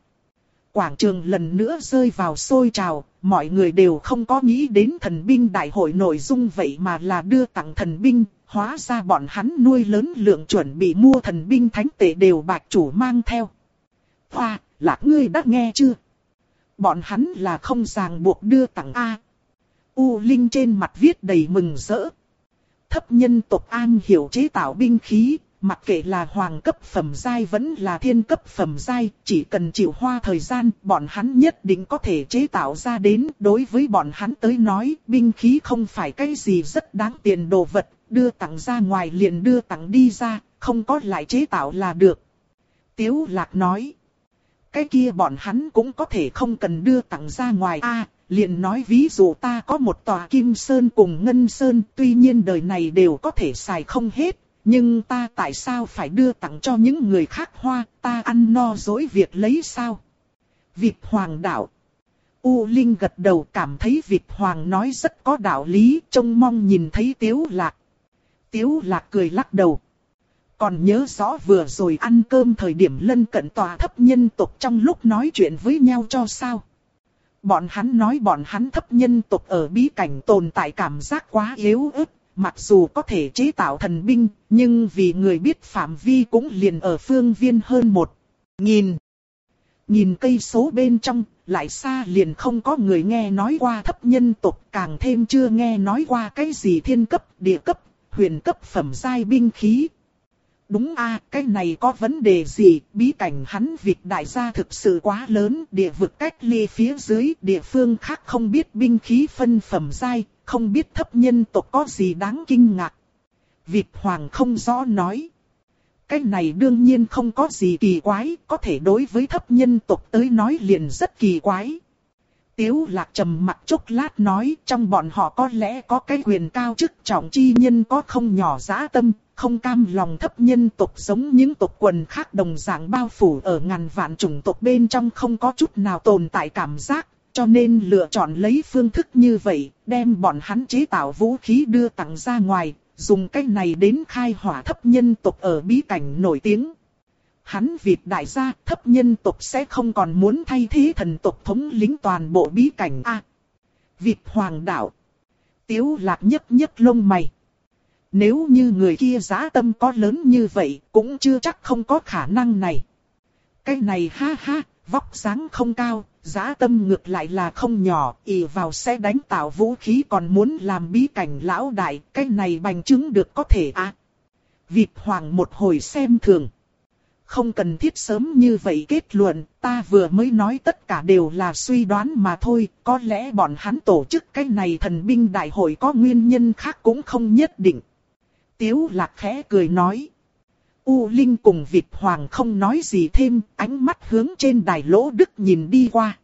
Quảng trường lần nữa rơi vào sôi trào, mọi người đều không có nghĩ đến thần binh đại hội nội dung vậy mà là đưa tặng thần binh, hóa ra bọn hắn nuôi lớn lượng chuẩn bị mua thần binh thánh tệ đều bạc chủ mang theo. Hoa, là ngươi đã nghe chưa? Bọn hắn là không ràng buộc đưa tặng A. U Linh trên mặt viết đầy mừng rỡ. Thấp nhân tộc an hiểu chế tạo binh khí, mặc kệ là hoàng cấp phẩm giai vẫn là thiên cấp phẩm giai, chỉ cần chịu hoa thời gian, bọn hắn nhất định có thể chế tạo ra đến. Đối với bọn hắn tới nói, binh khí không phải cái gì rất đáng tiền đồ vật, đưa tặng ra ngoài liền đưa tặng đi ra, không có lại chế tạo là được. Tiếu Lạc nói, cái kia bọn hắn cũng có thể không cần đưa tặng ra ngoài a liền nói ví dụ ta có một tòa kim sơn cùng ngân sơn, tuy nhiên đời này đều có thể xài không hết, nhưng ta tại sao phải đưa tặng cho những người khác hoa, ta ăn no dối việc lấy sao? Vịt Hoàng đạo. U Linh gật đầu cảm thấy vịt Hoàng nói rất có đạo lý, trông mong nhìn thấy Tiếu Lạc. Tiếu Lạc cười lắc đầu. Còn nhớ rõ vừa rồi ăn cơm thời điểm lân cận tòa thấp nhân tộc trong lúc nói chuyện với nhau cho sao? Bọn hắn nói bọn hắn thấp nhân tộc ở bí cảnh tồn tại cảm giác quá yếu ớt, mặc dù có thể chế tạo thần binh, nhưng vì người biết phạm vi cũng liền ở phương viên hơn một nghìn. Nhìn cây số bên trong, lại xa liền không có người nghe nói qua thấp nhân tộc, càng thêm chưa nghe nói qua cái gì thiên cấp, địa cấp, huyền cấp phẩm giai binh khí, Đúng a, cái này có vấn đề gì, bí cảnh hắn việc đại gia thực sự quá lớn, địa vực cách ly phía dưới, địa phương khác không biết binh khí phân phẩm giai, không biết thấp nhân tộc có gì đáng kinh ngạc. Việt Hoàng không rõ nói. Cái này đương nhiên không có gì kỳ quái, có thể đối với thấp nhân tộc tới nói liền rất kỳ quái. Tiếu lạc trầm mặt chốc lát nói trong bọn họ có lẽ có cái quyền cao chức trọng chi nhân có không nhỏ giá tâm, không cam lòng thấp nhân tộc giống những tộc quần khác đồng dạng bao phủ ở ngàn vạn chủng tộc bên trong không có chút nào tồn tại cảm giác, cho nên lựa chọn lấy phương thức như vậy, đem bọn hắn chế tạo vũ khí đưa tặng ra ngoài, dùng cách này đến khai hỏa thấp nhân tộc ở bí cảnh nổi tiếng. Hắn Việt đại gia thấp nhân tộc sẽ không còn muốn thay thế thần tộc thống lĩnh toàn bộ bí cảnh A. Việt hoàng đạo. Tiếu lạc nhấp nhấp lông mày. Nếu như người kia giá tâm có lớn như vậy, cũng chưa chắc không có khả năng này. Cái này ha ha, vóc dáng không cao, giá tâm ngược lại là không nhỏ, ỷ vào sẽ đánh tạo vũ khí còn muốn làm bí cảnh lão đại, cái này bành chứng được có thể à. Việt Hoàng một hồi xem thường. Không cần thiết sớm như vậy kết luận, ta vừa mới nói tất cả đều là suy đoán mà thôi, có lẽ bọn hắn tổ chức cái này thần binh đại hội có nguyên nhân khác cũng không nhất định. Tiếu lạc khẽ cười nói. U Linh cùng Việt Hoàng không nói gì thêm, ánh mắt hướng trên đài lỗ đức nhìn đi qua.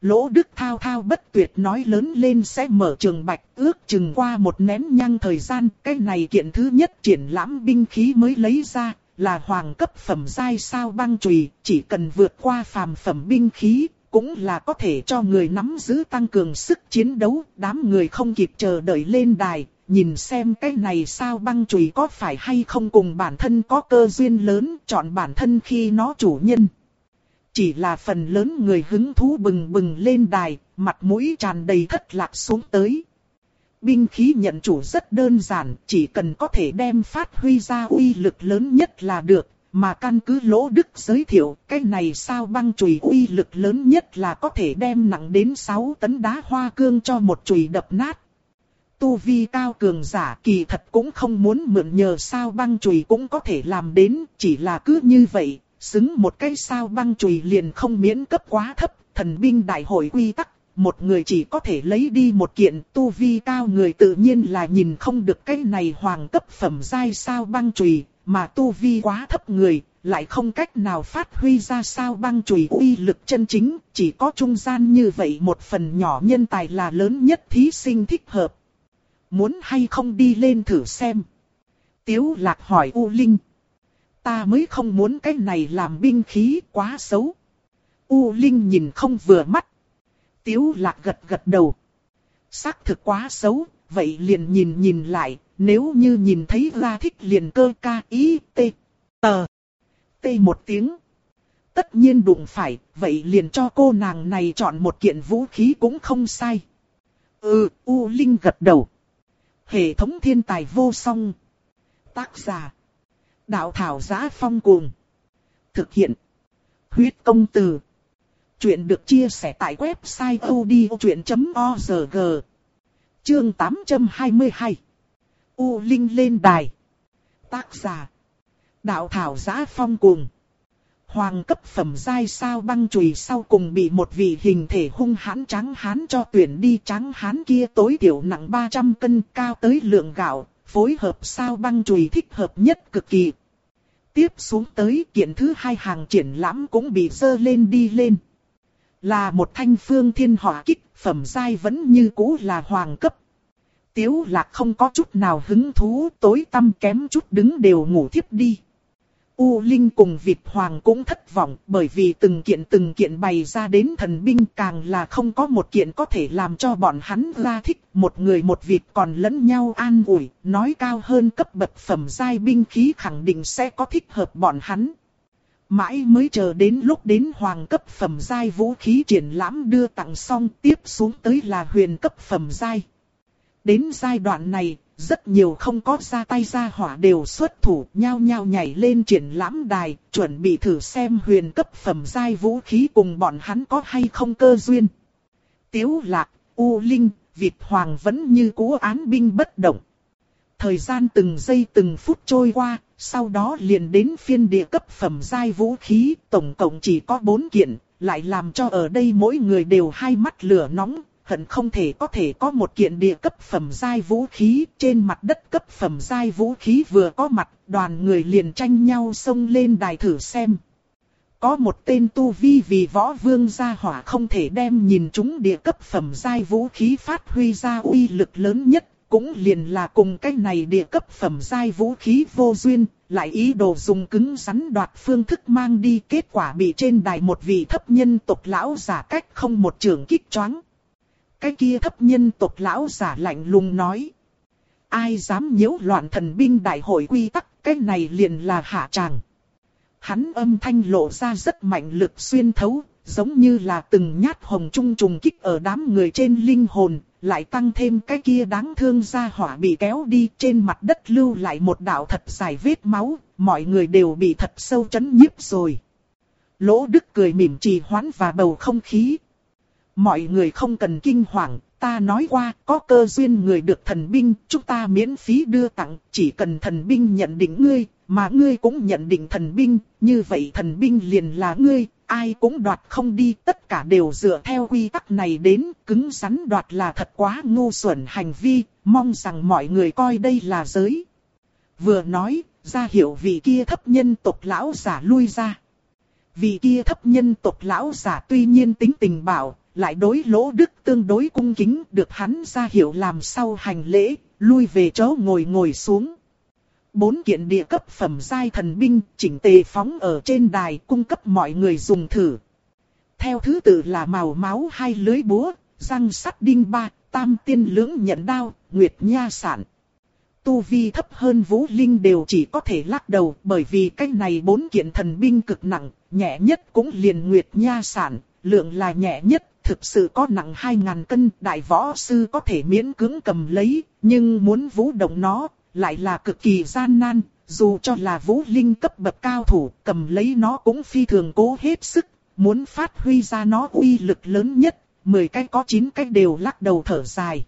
Lỗ đức thao thao bất tuyệt nói lớn lên sẽ mở trường bạch ước chừng qua một nén nhang thời gian. Cái này kiện thứ nhất triển lãm binh khí mới lấy ra, là hoàng cấp phẩm giai sao băng chùy chỉ cần vượt qua phàm phẩm binh khí, cũng là có thể cho người nắm giữ tăng cường sức chiến đấu. Đám người không kịp chờ đợi lên đài, nhìn xem cái này sao băng chùy có phải hay không cùng bản thân có cơ duyên lớn chọn bản thân khi nó chủ nhân. Chỉ là phần lớn người hứng thú bừng bừng lên đài, mặt mũi tràn đầy thất lạc xuống tới. Binh khí nhận chủ rất đơn giản, chỉ cần có thể đem phát huy ra uy lực lớn nhất là được, mà căn cứ lỗ đức giới thiệu, cái này sao băng chùy uy lực lớn nhất là có thể đem nặng đến 6 tấn đá hoa cương cho một chùy đập nát tu vi cao cường giả kỳ thật cũng không muốn mượn nhờ sao băng chùy cũng có thể làm đến, chỉ là cứ như vậy, xứng một cái sao băng chùy liền không miễn cấp quá thấp, thần binh đại hội quy tắc, một người chỉ có thể lấy đi một kiện tu vi cao người tự nhiên là nhìn không được cái này hoàng cấp phẩm giai sao băng chùy, mà tu vi quá thấp người, lại không cách nào phát huy ra sao băng chùy uy lực chân chính, chỉ có trung gian như vậy một phần nhỏ nhân tài là lớn nhất thí sinh thích hợp. Muốn hay không đi lên thử xem. Tiếu lạc hỏi U Linh. Ta mới không muốn cái này làm binh khí quá xấu. U Linh nhìn không vừa mắt. Tiếu lạc gật gật đầu. Xác thực quá xấu, vậy liền nhìn nhìn lại, nếu như nhìn thấy ra thích liền cơ ca ý tê, tờ, tê một tiếng. Tất nhiên đụng phải, vậy liền cho cô nàng này chọn một kiện vũ khí cũng không sai. Ừ, U Linh gật đầu. Hệ thống thiên tài vô song. Tác giả. Đạo thảo giá phong cuồng. Thực hiện. Huyết công từ. Chuyện được chia sẻ tại website odchuyện.org. Chương 822. U Linh lên đài. Tác giả. Đạo thảo giá phong cuồng. Hoàng cấp phẩm giai sao băng chùy sau cùng bị một vị hình thể hung hãn trắng hán cho tuyển đi trắng hán kia tối thiểu nặng 300 cân cao tới lượng gạo, phối hợp sao băng chùy thích hợp nhất cực kỳ. Tiếp xuống tới kiện thứ hai hàng triển lãm cũng bị dơ lên đi lên. Là một thanh phương thiên hỏa kích, phẩm giai vẫn như cũ là hoàng cấp. Tiếu lạc không có chút nào hứng thú, tối tâm kém chút đứng đều ngủ thiếp đi. U Linh cùng Việt Hoàng cũng thất vọng bởi vì từng kiện từng kiện bày ra đến thần binh càng là không có một kiện có thể làm cho bọn hắn ra thích. Một người một vịt còn lẫn nhau an ủi, nói cao hơn cấp bậc phẩm giai binh khí khẳng định sẽ có thích hợp bọn hắn. Mãi mới chờ đến lúc đến hoàng cấp phẩm giai vũ khí triển lãm đưa tặng xong tiếp xuống tới là huyền cấp phẩm giai. Đến giai đoạn này, rất nhiều không có ra tay ra hỏa đều xuất thủ, nhao nhao nhảy lên triển lãm đài, chuẩn bị thử xem huyền cấp phẩm giai vũ khí cùng bọn hắn có hay không cơ duyên. Tiếu lạc, U Linh, Việt Hoàng vẫn như cũ án binh bất động. Thời gian từng giây từng phút trôi qua, sau đó liền đến phiên địa cấp phẩm giai vũ khí, tổng cộng chỉ có 4 kiện, lại làm cho ở đây mỗi người đều hai mắt lửa nóng, hận không thể có thể có một kiện địa cấp phẩm giai vũ khí, trên mặt đất cấp phẩm giai vũ khí vừa có mặt, đoàn người liền tranh nhau xông lên đài thử xem. Có một tên tu vi vì võ vương gia hỏa không thể đem nhìn chúng địa cấp phẩm giai vũ khí phát huy ra uy lực lớn nhất, cũng liền là cùng cái này địa cấp phẩm giai vũ khí vô duyên, lại ý đồ dùng cứng rắn đoạt phương thức mang đi kết quả bị trên đài một vị thấp nhân tộc lão giả cách không một trường kích choáng. Cái kia thấp nhân tộc lão giả lạnh lùng nói. Ai dám nhiễu loạn thần binh đại hội quy tắc, cái này liền là hạ tràng. Hắn âm thanh lộ ra rất mạnh lực xuyên thấu, giống như là từng nhát hồng trung trùng kích ở đám người trên linh hồn, lại tăng thêm cái kia đáng thương ra hỏa bị kéo đi trên mặt đất lưu lại một đạo thật dài vết máu, mọi người đều bị thật sâu chấn nhiếp rồi. Lỗ Đức cười mỉm trì hoãn và bầu không khí. Mọi người không cần kinh hoàng, ta nói qua, có cơ duyên người được thần binh, chúng ta miễn phí đưa tặng, chỉ cần thần binh nhận định ngươi, mà ngươi cũng nhận định thần binh, như vậy thần binh liền là ngươi, ai cũng đoạt không đi, tất cả đều dựa theo quy tắc này đến, cứng rắn đoạt là thật quá ngu xuẩn hành vi, mong rằng mọi người coi đây là giới. Vừa nói, ra hiểu vị kia thấp nhân tộc lão giả lui ra. Vị kia thấp nhân tộc lão giả tuy nhiên tính tình bảo, lại đối lỗ đức tương đối cung kính được hắn ra hiệu làm sau hành lễ, lui về chỗ ngồi ngồi xuống. Bốn kiện địa cấp phẩm giai thần binh chỉnh tề phóng ở trên đài cung cấp mọi người dùng thử. Theo thứ tự là màu máu hai lưới búa, răng sắt đinh ba, tam tiên lưỡng nhận đao, nguyệt nha sản. Tu vi thấp hơn vũ linh đều chỉ có thể lắc đầu bởi vì cái này bốn kiện thần binh cực nặng, nhẹ nhất cũng liền nguyệt nha sản, lượng là nhẹ nhất thực sự có nặng 2.000 cân, đại võ sư có thể miễn cưỡng cầm lấy, nhưng muốn vũ động nó, lại là cực kỳ gian nan, dù cho là vũ linh cấp bậc cao thủ, cầm lấy nó cũng phi thường cố hết sức, muốn phát huy ra nó uy lực lớn nhất, 10 cái có 9 cái đều lắc đầu thở dài.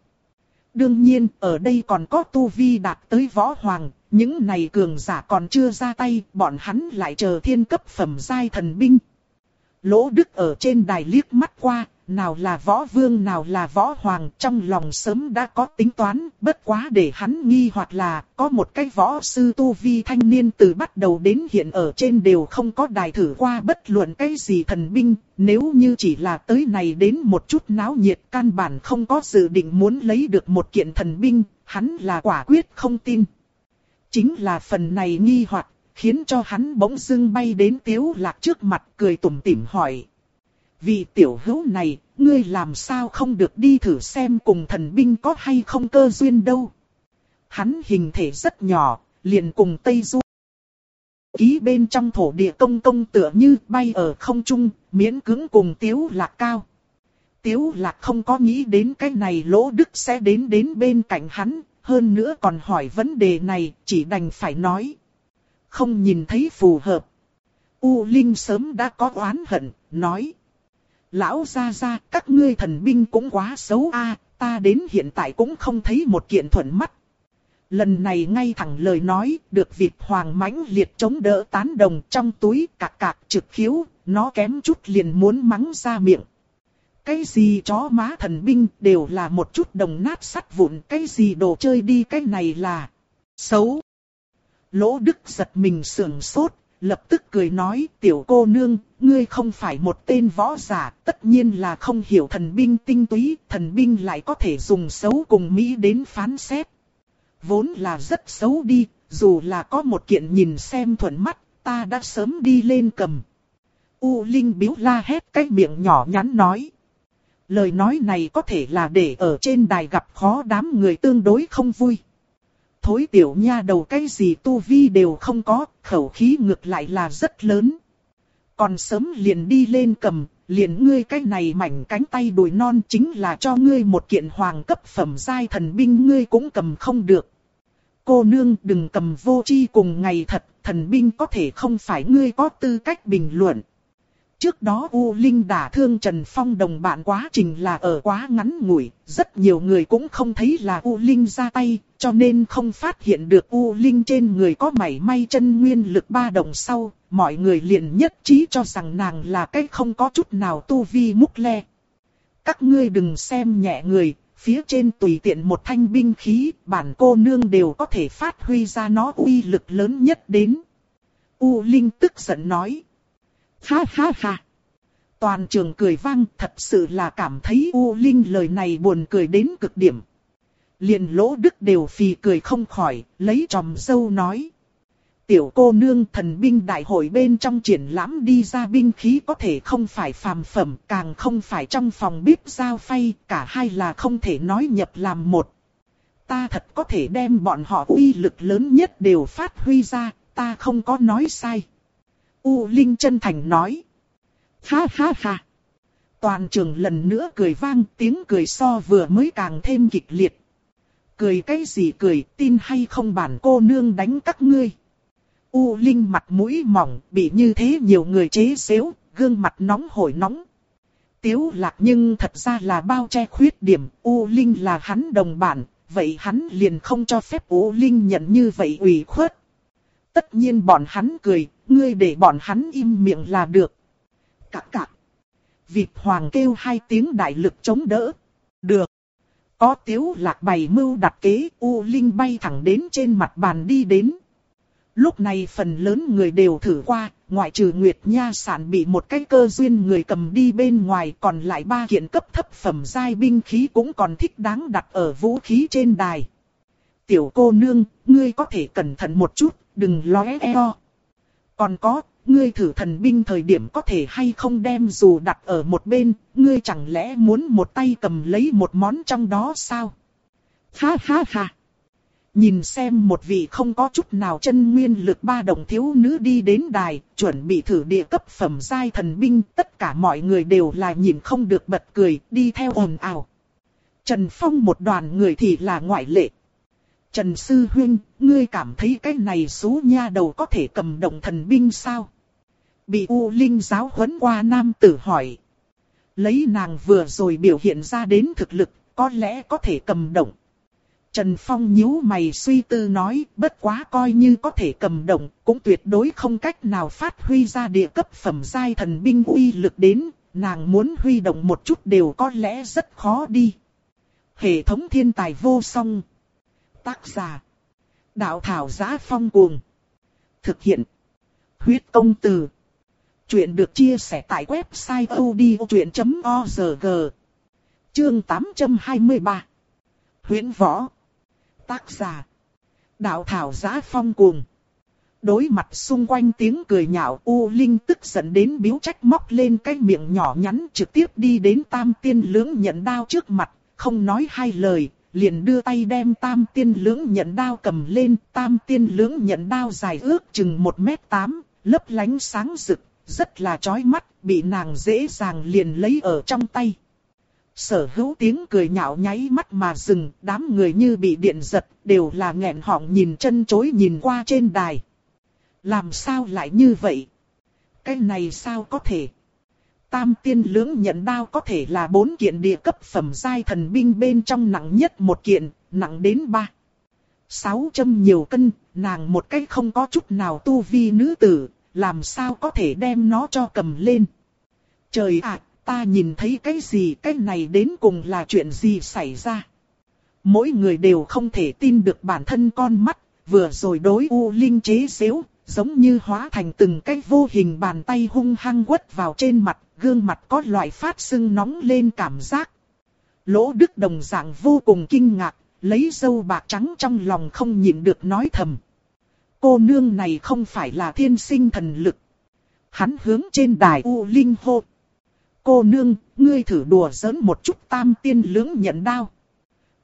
Đương nhiên, ở đây còn có tu vi đạt tới võ hoàng, những này cường giả còn chưa ra tay, bọn hắn lại chờ thiên cấp phẩm giai thần binh. Lỗ Đức ở trên đài liếc mắt qua, nào là võ vương nào là võ hoàng trong lòng sớm đã có tính toán, bất quá để hắn nghi hoặc là có một cái võ sư tu vi thanh niên từ bắt đầu đến hiện ở trên đều không có đài thử qua bất luận cái gì thần binh, nếu như chỉ là tới này đến một chút náo nhiệt căn bản không có dự định muốn lấy được một kiện thần binh, hắn là quả quyết không tin. Chính là phần này nghi hoặc khiến cho hắn bỗng dưng bay đến tiếu lạc trước mặt cười tủm tỉm hỏi. Vì tiểu hữu này, ngươi làm sao không được đi thử xem cùng thần binh có hay không cơ duyên đâu. Hắn hình thể rất nhỏ, liền cùng Tây Du. Ký bên trong thổ địa công công tựa như bay ở không trung, miễn cứng cùng tiếu lạc cao. Tiếu lạc không có nghĩ đến cái này lỗ đức sẽ đến đến bên cạnh hắn, hơn nữa còn hỏi vấn đề này, chỉ đành phải nói. Không nhìn thấy phù hợp. U Linh sớm đã có oán hận, nói. Lão gia gia, các ngươi thần binh cũng quá xấu a, ta đến hiện tại cũng không thấy một kiện thuận mắt. Lần này ngay thẳng lời nói, được Việt Hoàng mãnh liệt chống đỡ tán đồng trong túi cạc cạc trực khiếu, nó kém chút liền muốn mắng ra miệng. Cái gì chó má thần binh đều là một chút đồng nát sắt vụn, cái gì đồ chơi đi cái này là xấu. Lỗ Đức giật mình sườn sốt, lập tức cười nói, tiểu cô nương, ngươi không phải một tên võ giả, tất nhiên là không hiểu thần binh tinh túy, thần binh lại có thể dùng xấu cùng Mỹ đến phán xét. Vốn là rất xấu đi, dù là có một kiện nhìn xem thuận mắt, ta đã sớm đi lên cầm. U Linh biếu la hét cái miệng nhỏ nhắn nói. Lời nói này có thể là để ở trên đài gặp khó đám người tương đối không vui thối tiểu nha đầu cái gì tu vi đều không có, khẩu khí ngược lại là rất lớn. Còn sớm liền đi lên cầm, liền ngươi cái này mảnh cánh tay đùi non chính là cho ngươi một kiện hoàng cấp phẩm giai thần binh ngươi cũng cầm không được. Cô nương đừng cầm vô chi cùng ngày thật, thần binh có thể không phải ngươi có tư cách bình luận. Trước đó U Linh đả thương Trần Phong đồng bạn quá trình là ở quá ngắn ngủi, rất nhiều người cũng không thấy là U Linh ra tay, cho nên không phát hiện được U Linh trên người có mảy may chân nguyên lực ba đồng sau, mọi người liền nhất trí cho rằng nàng là cái không có chút nào tu vi múc le. Các ngươi đừng xem nhẹ người, phía trên tùy tiện một thanh binh khí, bản cô nương đều có thể phát huy ra nó uy lực lớn nhất đến. U Linh tức giận nói. Ha ha ha. Toàn trường cười vang thật sự là cảm thấy U Linh lời này buồn cười đến cực điểm. liền lỗ đức đều phì cười không khỏi, lấy tròm dâu nói. Tiểu cô nương thần binh đại hội bên trong triển lãm đi ra binh khí có thể không phải phàm phẩm, càng không phải trong phòng bếp giao phay, cả hai là không thể nói nhập làm một. Ta thật có thể đem bọn họ uy lực lớn nhất đều phát huy ra, ta không có nói sai. U Linh chân thành nói. Ha ha ha. Toàn trường lần nữa cười vang tiếng cười so vừa mới càng thêm kịch liệt. Cười cái gì cười tin hay không bản cô nương đánh các ngươi. U Linh mặt mũi mỏng bị như thế nhiều người chế xếu, gương mặt nóng hổi nóng. Tiếu lạc nhưng thật ra là bao che khuyết điểm, U Linh là hắn đồng bản, vậy hắn liền không cho phép U Linh nhận như vậy ủy khuất. Tất nhiên bọn hắn cười, ngươi để bọn hắn im miệng là được. Cạc cạc. Vịt hoàng kêu hai tiếng đại lực chống đỡ. Được. Có tiếu lạc bày mưu đặt kế, U Linh bay thẳng đến trên mặt bàn đi đến. Lúc này phần lớn người đều thử qua, ngoại trừ Nguyệt Nha sản bị một cái cơ duyên người cầm đi bên ngoài còn lại ba kiện cấp thấp phẩm giai binh khí cũng còn thích đáng đặt ở vũ khí trên đài. Tiểu cô nương, ngươi có thể cẩn thận một chút, đừng lóe eo. Còn có, ngươi thử thần binh thời điểm có thể hay không đem dù đặt ở một bên, ngươi chẳng lẽ muốn một tay cầm lấy một món trong đó sao? Ha ha ha! Nhìn xem một vị không có chút nào chân nguyên lực ba đồng thiếu nữ đi đến đài, chuẩn bị thử địa cấp phẩm giai thần binh, tất cả mọi người đều là nhìn không được bật cười, đi theo ồn ào. Trần Phong một đoàn người thì là ngoại lệ. Trần Sư Huyên, ngươi cảm thấy cái này xú nha đầu có thể cầm động thần binh sao? Bị U Linh giáo huấn qua nam tử hỏi. Lấy nàng vừa rồi biểu hiện ra đến thực lực, có lẽ có thể cầm động. Trần Phong nhíu mày suy tư nói, bất quá coi như có thể cầm động, cũng tuyệt đối không cách nào phát huy ra địa cấp phẩm giai thần binh uy lực đến, nàng muốn huy động một chút đều có lẽ rất khó đi. Hệ thống thiên tài vô song. Tác giả. Đạo thảo giá phong cuồng. Thực hiện. Huyết công từ. Chuyện được chia sẻ tại website odchuyện.org. Chương 823. Huyễn võ. Tác giả. Đạo thảo giá phong cuồng. Đối mặt xung quanh tiếng cười nhạo U Linh tức giận đến biếu trách móc lên cái miệng nhỏ nhắn trực tiếp đi đến tam tiên lưỡng nhận đao trước mặt, không nói hai lời, liền đưa tay đem tam tiên lưỡng nhận đao cầm lên, tam tiên lưỡng nhận đao dài ước chừng 1 mét 8, lấp lánh sáng rực, rất là chói mắt, bị nàng dễ dàng liền lấy ở trong tay. Sở hữu tiếng cười nhạo nháy mắt mà dừng, đám người như bị điện giật, đều là nghẹn họng nhìn chân chối nhìn qua trên đài. Làm sao lại như vậy? Cái này sao có thể? Tam tiên lưỡng nhận đao có thể là bốn kiện địa cấp phẩm giai thần binh bên trong nặng nhất một kiện, nặng đến ba. Sáu châm nhiều cân, nàng một cái không có chút nào tu vi nữ tử, làm sao có thể đem nó cho cầm lên. Trời ạ, ta nhìn thấy cái gì, cái này đến cùng là chuyện gì xảy ra. Mỗi người đều không thể tin được bản thân con mắt, vừa rồi đối U Linh chế xếu, giống như hóa thành từng cái vô hình bàn tay hung hăng quất vào trên mặt, gương mặt có loại phát sưng nóng lên cảm giác. Lỗ Đức Đồng dạng vô cùng kinh ngạc, lấy dâu bạc trắng trong lòng không nhịn được nói thầm. Cô nương này không phải là thiên sinh thần lực. Hắn hướng trên đài U Linh hô. Cô nương, ngươi thử đùa giỡn một chút tam tiên lưỡng nhận đao.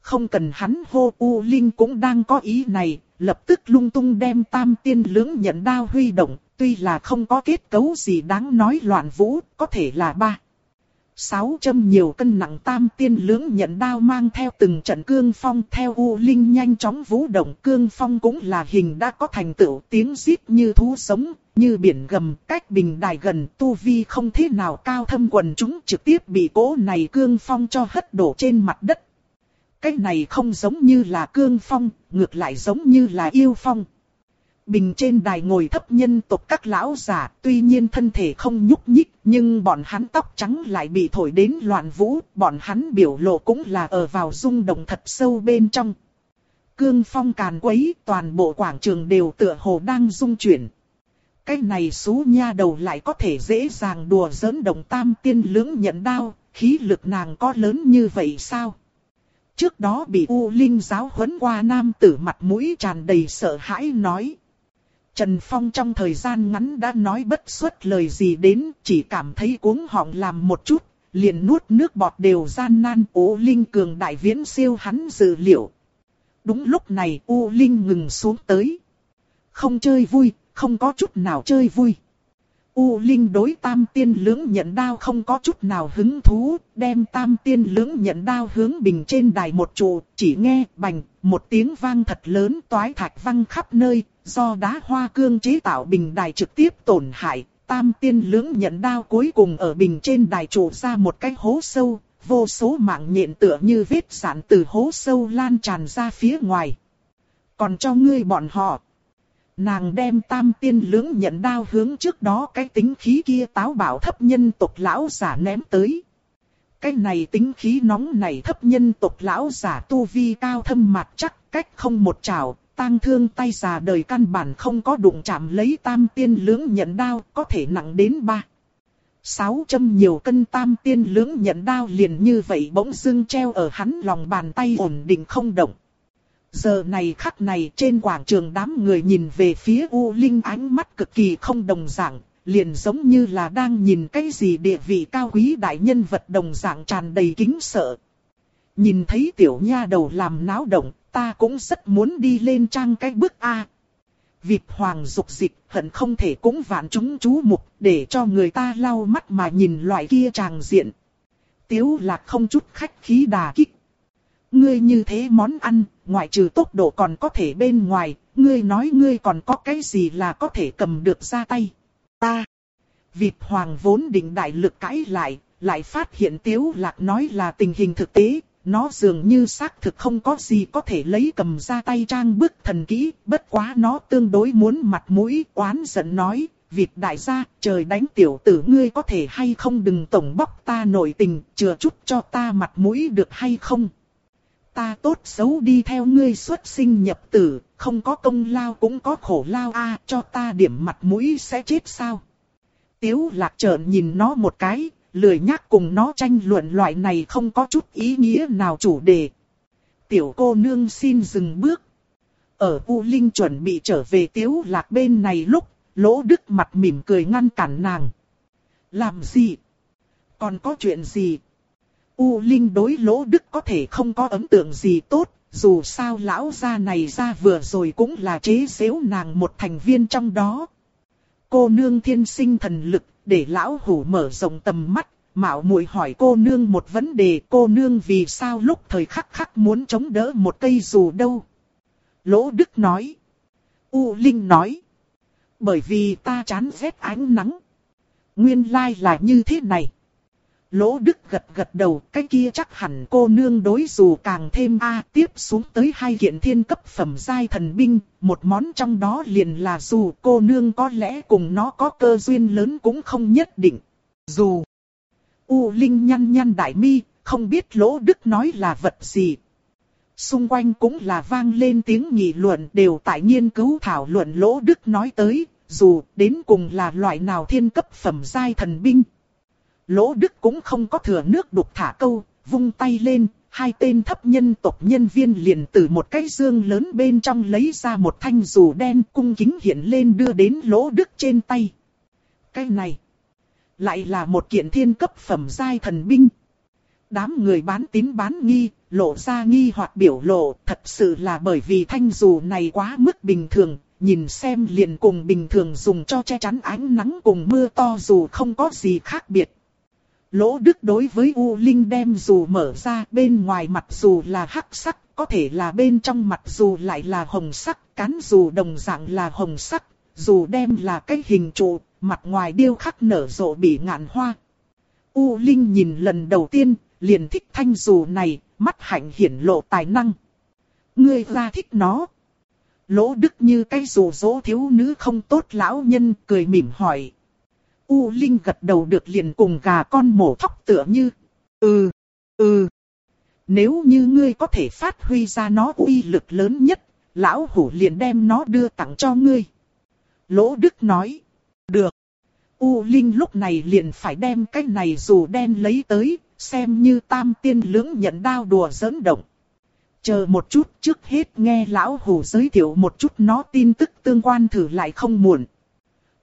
Không cần hắn hô U Linh cũng đang có ý này, lập tức lung tung đem tam tiên lưỡng nhận đao huy động, tuy là không có kết cấu gì đáng nói loạn vũ, có thể là ba. Sáu châm nhiều cân nặng tam tiên lưỡng nhận đao mang theo từng trận cương phong theo U Linh nhanh chóng vũ động cương phong cũng là hình đã có thành tựu tiếng rít như thú sống, như biển gầm cách bình đài gần tu vi không thế nào cao thâm quần chúng trực tiếp bị cố này cương phong cho hất đổ trên mặt đất. Cái này không giống như là cương phong, ngược lại giống như là yêu phong. Bình trên đài ngồi thấp nhân tộc các lão giả, tuy nhiên thân thể không nhúc nhích, nhưng bọn hắn tóc trắng lại bị thổi đến loạn vũ, bọn hắn biểu lộ cũng là ở vào rung động thật sâu bên trong. Cương phong càn quấy, toàn bộ quảng trường đều tựa hồ đang rung chuyển. Cái này xú nha đầu lại có thể dễ dàng đùa giỡn đồng tam tiên lưỡng nhận đao, khí lực nàng có lớn như vậy sao? Trước đó bị U Linh giáo huấn qua nam tử mặt mũi tràn đầy sợ hãi nói. Trần Phong trong thời gian ngắn đã nói bất xuất lời gì đến, chỉ cảm thấy cuống họng làm một chút, liền nuốt nước bọt đều gian nan. U Linh cường đại viễn siêu hắn dự liệu. Đúng lúc này U Linh ngừng xuống tới. Không chơi vui, không có chút nào chơi vui. U Linh đối tam tiên lưỡng nhận đao không có chút nào hứng thú, đem tam tiên lưỡng nhận đao hướng bình trên đài một trụ, chỉ nghe bành, một tiếng vang thật lớn toái thạch văng khắp nơi, do đá hoa cương chế tạo bình đài trực tiếp tổn hại, tam tiên lưỡng nhận đao cuối cùng ở bình trên đài trụ ra một cái hố sâu, vô số mạng nhện tựa như vết sản từ hố sâu lan tràn ra phía ngoài. Còn cho ngươi bọn họ, Nàng đem tam tiên lưỡng nhận đao hướng trước đó cái tính khí kia táo bảo thấp nhân tộc lão giả ném tới. Cái này tính khí nóng này thấp nhân tộc lão giả tu vi cao thâm mặt chắc cách không một trào, tang thương tay già đời căn bản không có đụng chạm lấy tam tiên lưỡng nhận đao có thể nặng đến ba. Sáu châm nhiều cân tam tiên lưỡng nhận đao liền như vậy bỗng dưng treo ở hắn lòng bàn tay ổn định không động. Giờ này khắc này trên quảng trường đám người nhìn về phía U Linh ánh mắt cực kỳ không đồng dạng, liền giống như là đang nhìn cái gì địa vị cao quý đại nhân vật đồng dạng tràn đầy kính sợ. Nhìn thấy tiểu nha đầu làm náo động, ta cũng rất muốn đi lên trang cái bước A. Vịp hoàng dục dịch hận không thể cũng vạn chúng chú mục để cho người ta lau mắt mà nhìn loại kia tràng diện. Tiếu lạc không chút khách khí đà kích. Ngươi như thế món ăn, ngoại trừ tốc độ còn có thể bên ngoài, ngươi nói ngươi còn có cái gì là có thể cầm được ra tay. Ta, Vịt Hoàng vốn định đại lực cãi lại, lại phát hiện Tiếu Lạc nói là tình hình thực tế, nó dường như xác thực không có gì có thể lấy cầm ra tay trang bức thần kỹ, bất quá nó tương đối muốn mặt mũi, oán giận nói, vịt đại gia, trời đánh tiểu tử ngươi có thể hay không đừng tổng bóc ta nội tình, chừa chút cho ta mặt mũi được hay không. Ta tốt xấu đi theo ngươi xuất sinh nhập tử, không có công lao cũng có khổ lao a cho ta điểm mặt mũi sẽ chết sao. Tiếu lạc trợn nhìn nó một cái, lười nhắc cùng nó tranh luận loại này không có chút ý nghĩa nào chủ đề. Tiểu cô nương xin dừng bước. Ở U Linh chuẩn bị trở về tiếu lạc bên này lúc, lỗ đức mặt mỉm cười ngăn cản nàng. Làm gì? Còn có chuyện gì? U Linh đối lỗ đức có thể không có ấn tượng gì tốt, dù sao lão gia này ra vừa rồi cũng là chế xếu nàng một thành viên trong đó. Cô nương thiên sinh thần lực, để lão hủ mở rộng tầm mắt, mạo muội hỏi cô nương một vấn đề cô nương vì sao lúc thời khắc khắc muốn chống đỡ một cây dù đâu. Lỗ Đức nói. U Linh nói. Bởi vì ta chán ghét ánh nắng. Nguyên lai là như thế này. Lỗ Đức gật gật đầu, cái kia chắc hẳn cô nương đối dù càng thêm a tiếp xuống tới hai kiện thiên cấp phẩm giai thần binh, một món trong đó liền là dù cô nương có lẽ cùng nó có cơ duyên lớn cũng không nhất định. Dù U Linh nhăn nhăn đại mi, không biết Lỗ Đức nói là vật gì. Xung quanh cũng là vang lên tiếng nghị luận đều tại nghiên cứu thảo luận Lỗ Đức nói tới, dù đến cùng là loại nào thiên cấp phẩm giai thần binh. Lỗ Đức cũng không có thừa nước đục thả câu, vung tay lên, hai tên thấp nhân tộc nhân viên liền từ một cái dương lớn bên trong lấy ra một thanh dù đen cung kính hiện lên đưa đến Lỗ Đức trên tay. Cái này, lại là một kiện thiên cấp phẩm giai thần binh. Đám người bán tín bán nghi, lộ ra nghi hoặc biểu lộ, thật sự là bởi vì thanh dù này quá mức bình thường, nhìn xem liền cùng bình thường dùng cho che chắn ánh nắng cùng mưa to dù không có gì khác biệt. Lỗ Đức đối với U Linh đem dù mở ra bên ngoài mặt dù là hắc sắc, có thể là bên trong mặt dù lại là hồng sắc, cán dù đồng dạng là hồng sắc, dù đem là cái hình trụ, mặt ngoài điêu khắc nở rộ bị ngạn hoa. U Linh nhìn lần đầu tiên, liền thích thanh dù này, mắt hạnh hiển lộ tài năng. Ngươi ra thích nó. Lỗ Đức như cái dù dỗ thiếu nữ không tốt lão nhân cười mỉm hỏi. U Linh gật đầu được liền cùng gà con mổ thóc tựa như. Ừ, ừ. Nếu như ngươi có thể phát huy ra nó uy lực lớn nhất, lão hủ liền đem nó đưa tặng cho ngươi. Lỗ Đức nói. Được. U Linh lúc này liền phải đem cái này dù đen lấy tới, xem như tam tiên lưỡng nhận đao đùa giỡn động. Chờ một chút trước hết nghe lão hủ giới thiệu một chút nó tin tức tương quan thử lại không muộn.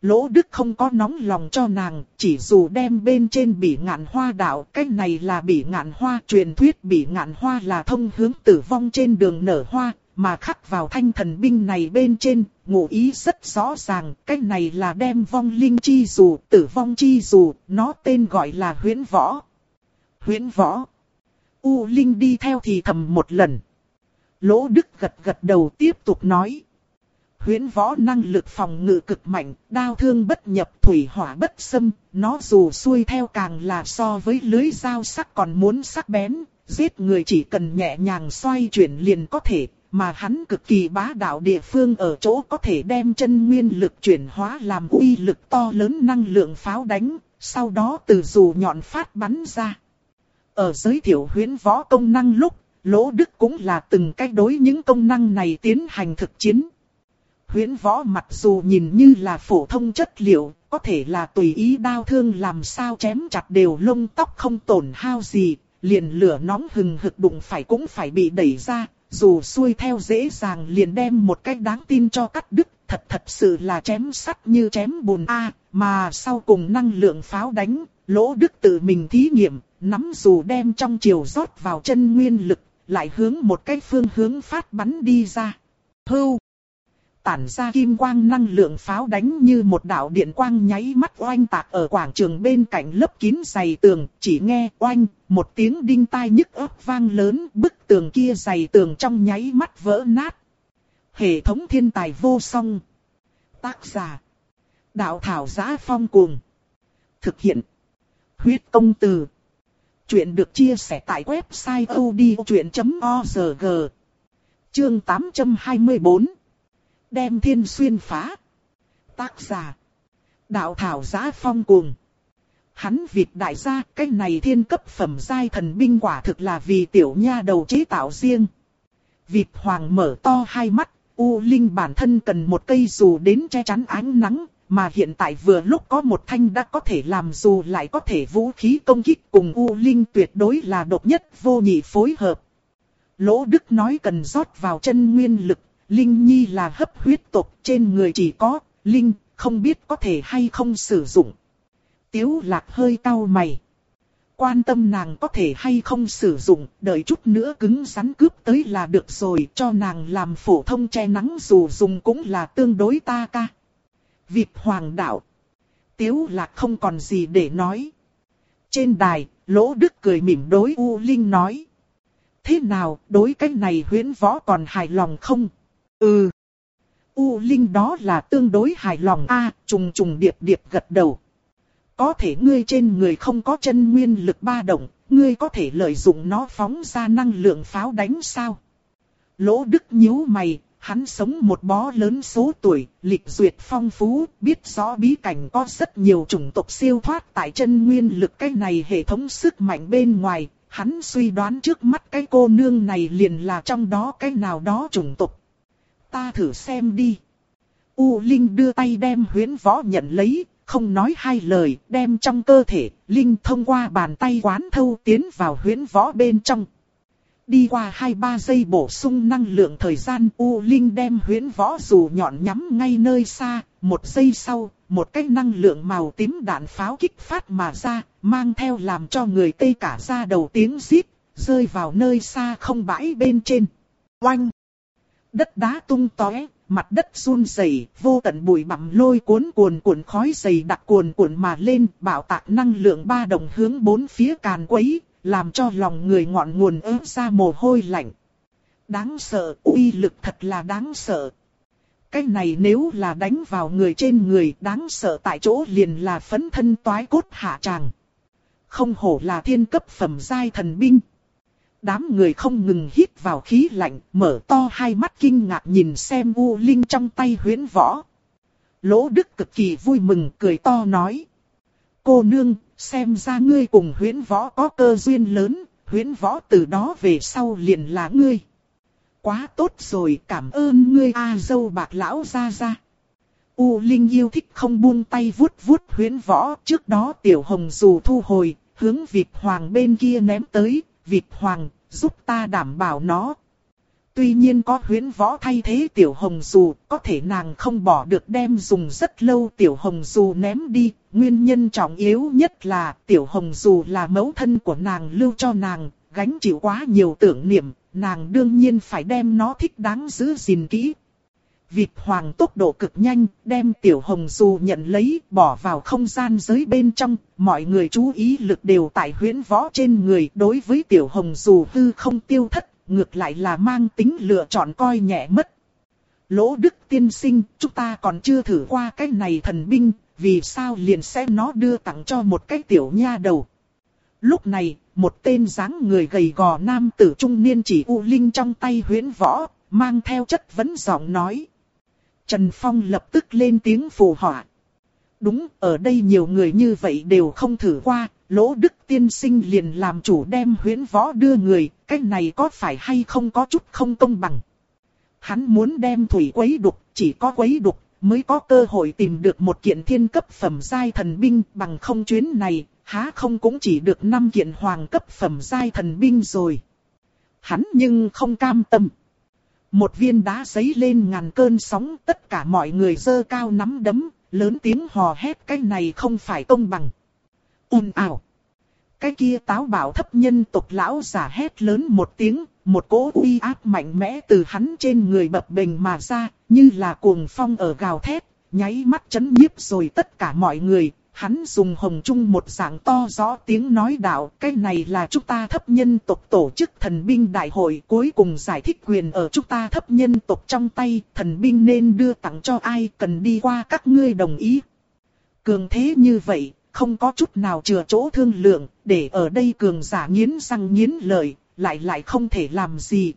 Lỗ Đức không có nóng lòng cho nàng, chỉ dù đem bên trên bỉ ngạn hoa đạo, cái này là bỉ ngạn hoa, truyền thuyết bỉ ngạn hoa là thông hướng tử vong trên đường nở hoa, mà khắc vào thanh thần binh này bên trên, ngụ ý rất rõ ràng, cái này là đem vong linh chi dù, tử vong chi dù, nó tên gọi là huyễn võ. Huyễn võ. U Linh đi theo thì thầm một lần. Lỗ Đức gật gật đầu tiếp tục nói. Huyễn võ năng lực phòng ngự cực mạnh, đao thương bất nhập thủy hỏa bất xâm, nó dù xuôi theo càng là so với lưới dao sắc còn muốn sắc bén, giết người chỉ cần nhẹ nhàng xoay chuyển liền có thể, mà hắn cực kỳ bá đạo địa phương ở chỗ có thể đem chân nguyên lực chuyển hóa làm uy lực to lớn năng lượng pháo đánh, sau đó từ dù nhọn phát bắn ra. Ở giới thiệu huyễn võ công năng lúc, Lỗ Đức cũng là từng cách đối những công năng này tiến hành thực chiến. Huyễn võ mặc dù nhìn như là phổ thông chất liệu, có thể là tùy ý đao thương làm sao chém chặt đều lông tóc không tổn hao gì, liền lửa nóng hừng hực đụng phải cũng phải bị đẩy ra, dù xuôi theo dễ dàng liền đem một cách đáng tin cho cắt đứt, thật thật sự là chém sắt như chém bùn A, mà sau cùng năng lượng pháo đánh, lỗ đức tự mình thí nghiệm, nắm dù đem trong chiều rót vào chân nguyên lực, lại hướng một cái phương hướng phát bắn đi ra. Hưu! Tản ra kim quang năng lượng pháo đánh như một đạo điện quang nháy mắt oanh tạc ở quảng trường bên cạnh lớp kín dày tường, chỉ nghe oanh, một tiếng đinh tai nhức ấp vang lớn, bức tường kia dày tường trong nháy mắt vỡ nát. Hệ thống thiên tài vô song. Tác giả. Đạo thảo giá phong cuồng. Thực hiện. Huyết công từ. Chuyện được chia sẻ tại website odchuyện.org. Chương 824. Đem thiên xuyên phá. Tác giả. Đạo thảo giá phong cuồng. Hắn việc đại gia, cái này thiên cấp phẩm giai thần binh quả thực là vì tiểu nha đầu chế tạo riêng. Vịt hoàng mở to hai mắt, U Linh bản thân cần một cây dù đến che chắn ánh nắng, mà hiện tại vừa lúc có một thanh đã có thể làm dù lại có thể vũ khí công kích cùng U Linh tuyệt đối là độc nhất vô nhị phối hợp. Lỗ Đức nói cần rót vào chân nguyên lực, Linh Nhi là hấp huyết tộc trên người chỉ có, Linh, không biết có thể hay không sử dụng. Tiếu lạc hơi cau mày. Quan tâm nàng có thể hay không sử dụng, đợi chút nữa cứng rắn cướp tới là được rồi, cho nàng làm phổ thông che nắng dù dùng cũng là tương đối ta ca. Vịp hoàng đạo. Tiếu lạc không còn gì để nói. Trên đài, lỗ đức cười mỉm đối U Linh nói. Thế nào, đối cái này huyến võ còn hài lòng không? Ừ. U Linh đó là tương đối hài lòng a trùng trùng điệp điệp gật đầu. Có thể ngươi trên người không có chân nguyên lực ba động, ngươi có thể lợi dụng nó phóng ra năng lượng pháo đánh sao? Lỗ Đức nhíu mày, hắn sống một bó lớn số tuổi, lịch duyệt phong phú, biết rõ bí cảnh có rất nhiều chủng tộc siêu thoát tại chân nguyên lực cái này hệ thống sức mạnh bên ngoài. Hắn suy đoán trước mắt cái cô nương này liền là trong đó cái nào đó chủng tộc. Ta thử xem đi. U Linh đưa tay đem huyến võ nhận lấy, không nói hai lời, đem trong cơ thể, Linh thông qua bàn tay quán thâu tiến vào huyến võ bên trong. Đi qua 2-3 giây bổ sung năng lượng thời gian U Linh đem huyến võ dù nhọn nhắm ngay nơi xa, một giây sau, một cái năng lượng màu tím đạn pháo kích phát mà ra, mang theo làm cho người Tây cả ra đầu tiếng rít, rơi vào nơi xa không bãi bên trên. Oanh! Đất đá tung tóe, mặt đất run rẩy, vô tận bụi bặm lôi cuốn cuồn cuộn khói dày đặc cuồn cuộn mà lên, bảo tạc năng lượng ba đồng hướng bốn phía càn quấy, làm cho lòng người ngọn nguồn ớt ra mồ hôi lạnh. Đáng sợ, uy lực thật là đáng sợ. Cái này nếu là đánh vào người trên người đáng sợ tại chỗ liền là phấn thân toái cốt hạ tràng. Không hổ là thiên cấp phẩm giai thần binh. Đám người không ngừng hít vào khí lạnh, mở to hai mắt kinh ngạc nhìn xem U Linh trong tay huyến võ. Lỗ Đức cực kỳ vui mừng cười to nói. Cô nương, xem ra ngươi cùng huyến võ có cơ duyên lớn, huyến võ từ đó về sau liền là ngươi. Quá tốt rồi, cảm ơn ngươi A dâu bạc lão ra ra. U Linh yêu thích không buông tay vuốt vuốt huyến võ, trước đó tiểu hồng dù thu hồi, hướng vịt hoàng bên kia ném tới, vịt hoàng, giúp ta đảm bảo nó. Tuy nhiên có huyến võ thay thế tiểu hồng dù, có thể nàng không bỏ được đem dùng rất lâu tiểu hồng dù ném đi. Nguyên nhân trọng yếu nhất là tiểu hồng dù là mẫu thân của nàng lưu cho nàng, gánh chịu quá nhiều tưởng niệm, nàng đương nhiên phải đem nó thích đáng giữ gìn kỹ. Vịt hoàng tốc độ cực nhanh, đem tiểu hồng dù nhận lấy, bỏ vào không gian giới bên trong, mọi người chú ý lực đều tại Huyễn võ trên người đối với tiểu hồng dù hư không tiêu thất, ngược lại là mang tính lựa chọn coi nhẹ mất. Lỗ đức tiên sinh, chúng ta còn chưa thử qua cái này thần binh, vì sao liền xem nó đưa tặng cho một cái tiểu nha đầu. Lúc này, một tên dáng người gầy gò nam tử trung niên chỉ u linh trong tay Huyễn võ, mang theo chất vấn giọng nói. Trần Phong lập tức lên tiếng phù họa. Đúng, ở đây nhiều người như vậy đều không thử qua, lỗ đức tiên sinh liền làm chủ đem huyến võ đưa người, cái này có phải hay không có chút không công bằng. Hắn muốn đem thủy quấy đục, chỉ có quấy đục, mới có cơ hội tìm được một kiện thiên cấp phẩm giai thần binh bằng không chuyến này, há không cũng chỉ được 5 kiện hoàng cấp phẩm giai thần binh rồi. Hắn nhưng không cam tâm. Một viên đá giấy lên ngàn cơn sóng, tất cả mọi người dơ cao nắm đấm, lớn tiếng hò hét cái này không phải công bằng. ùn ảo. Cái kia táo bảo thấp nhân tộc lão giả hét lớn một tiếng, một cỗ uy áp mạnh mẽ từ hắn trên người bập bềnh mà ra, như là cuồng phong ở gào thét, nháy mắt chấn nhiếp rồi tất cả mọi người, Hắn dùng hồng trung một dạng to rõ tiếng nói đạo, cái này là chúng ta thấp nhân tộc tổ chức thần binh đại hội cuối cùng giải thích quyền ở chúng ta thấp nhân tộc trong tay, thần binh nên đưa tặng cho ai cần đi qua các ngươi đồng ý. Cường thế như vậy, không có chút nào chừa chỗ thương lượng, để ở đây cường giả nghiến răng nghiến lợi, lại lại không thể làm gì.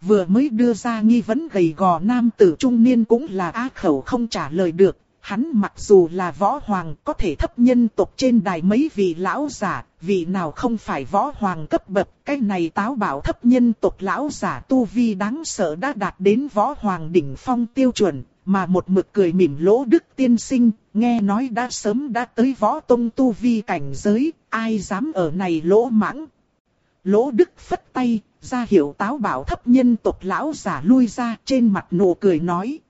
Vừa mới đưa ra nghi vấn gầy gò nam tử trung niên cũng là á khẩu không trả lời được, hắn mặc dù là võ hoàng có thể thấp nhân tộc trên đài mấy vị lão giả, vị nào không phải võ hoàng cấp bậc, cái này táo bảo thấp nhân tộc lão giả tu vi đáng sợ đã đạt đến võ hoàng đỉnh phong tiêu chuẩn, mà một mực cười mỉm lỗ đức tiên sinh, nghe nói đã sớm đã tới võ tông tu vi cảnh giới, ai dám ở này lỗ mãng. Lỗ đức phất tay, ra hiệu táo bảo thấp nhân tộc lão giả lui ra trên mặt nụ cười nói.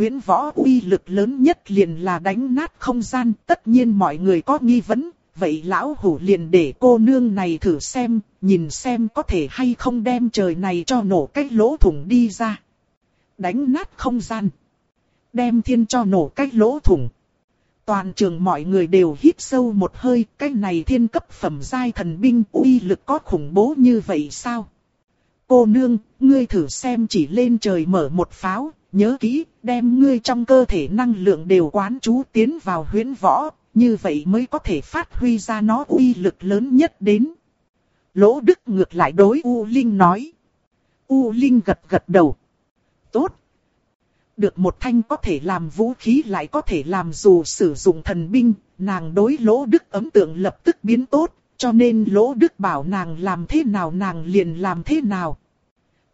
Huyễn võ uy lực lớn nhất liền là đánh nát không gian, tất nhiên mọi người có nghi vấn, vậy lão hủ liền để cô nương này thử xem, nhìn xem có thể hay không đem trời này cho nổ cái lỗ thủng đi ra. Đánh nát không gian. Đem thiên cho nổ cái lỗ thủng. Toàn trường mọi người đều hít sâu một hơi, cái này thiên cấp phẩm giai thần binh uy lực có khủng bố như vậy sao? Cô nương, ngươi thử xem chỉ lên trời mở một pháo, nhớ kỹ, đem ngươi trong cơ thể năng lượng đều quán chú tiến vào huyễn võ, như vậy mới có thể phát huy ra nó uy lực lớn nhất đến. Lỗ Đức ngược lại đối U Linh nói. U Linh gật gật đầu. Tốt. Được một thanh có thể làm vũ khí lại có thể làm dù sử dụng thần binh, nàng đối Lỗ Đức ấn tượng lập tức biến tốt, cho nên Lỗ Đức bảo nàng làm thế nào nàng liền làm thế nào.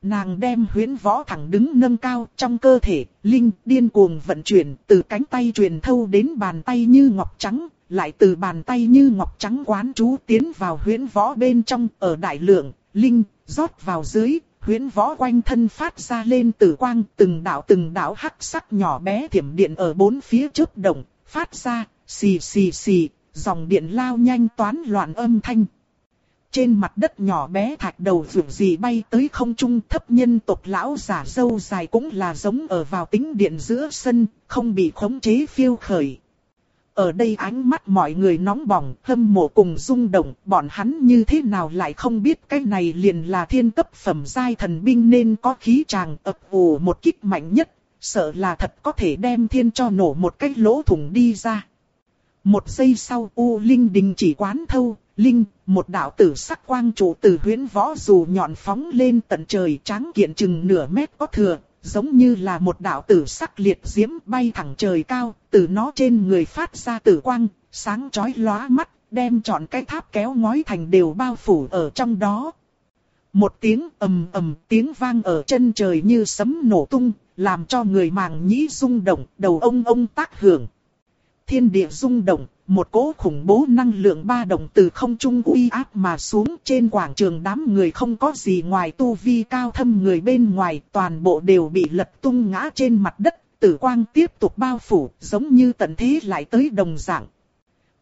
Nàng đem huyến võ thẳng đứng nâng cao trong cơ thể, linh điên cuồng vận chuyển từ cánh tay truyền thâu đến bàn tay như ngọc trắng, lại từ bàn tay như ngọc trắng quán chú tiến vào huyến võ bên trong ở đại lượng, linh rót vào dưới, huyến võ quanh thân phát ra lên tử quang từng đạo từng đạo hắc sắc nhỏ bé thiểm điện ở bốn phía trước động, phát ra, xì xì xì, dòng điện lao nhanh toán loạn âm thanh. Trên mặt đất nhỏ bé thạch đầu rượu gì bay tới không trung thấp nhân tộc lão giả dâu dài cũng là giống ở vào tính điện giữa sân, không bị khống chế phiêu khởi. Ở đây ánh mắt mọi người nóng bỏng, hâm mộ cùng rung động, bọn hắn như thế nào lại không biết cái này liền là thiên cấp phẩm giai thần binh nên có khí tràng ập ủ một kích mạnh nhất, sợ là thật có thể đem thiên cho nổ một cái lỗ thủng đi ra. Một giây sau U Linh đình chỉ quán thâu, Linh, một đạo tử sắc quang trụ từ huyễn võ dù nhọn phóng lên tận trời trắng kiện chừng nửa mét có thừa, giống như là một đạo tử sắc liệt diễm bay thẳng trời cao, từ nó trên người phát ra tử quang, sáng chói lóa mắt, đem trọn cái tháp kéo ngói thành đều bao phủ ở trong đó. Một tiếng ầm ầm tiếng vang ở chân trời như sấm nổ tung, làm cho người màng nhĩ rung động, đầu ông ông tác hưởng. Thiên địa rung động, một cỗ khủng bố năng lượng ba động từ không trung uy áp mà xuống trên quảng trường đám người không có gì ngoài tu vi cao thâm người bên ngoài, toàn bộ đều bị lật tung ngã trên mặt đất, tử quang tiếp tục bao phủ, giống như tận thế lại tới đồng dạng.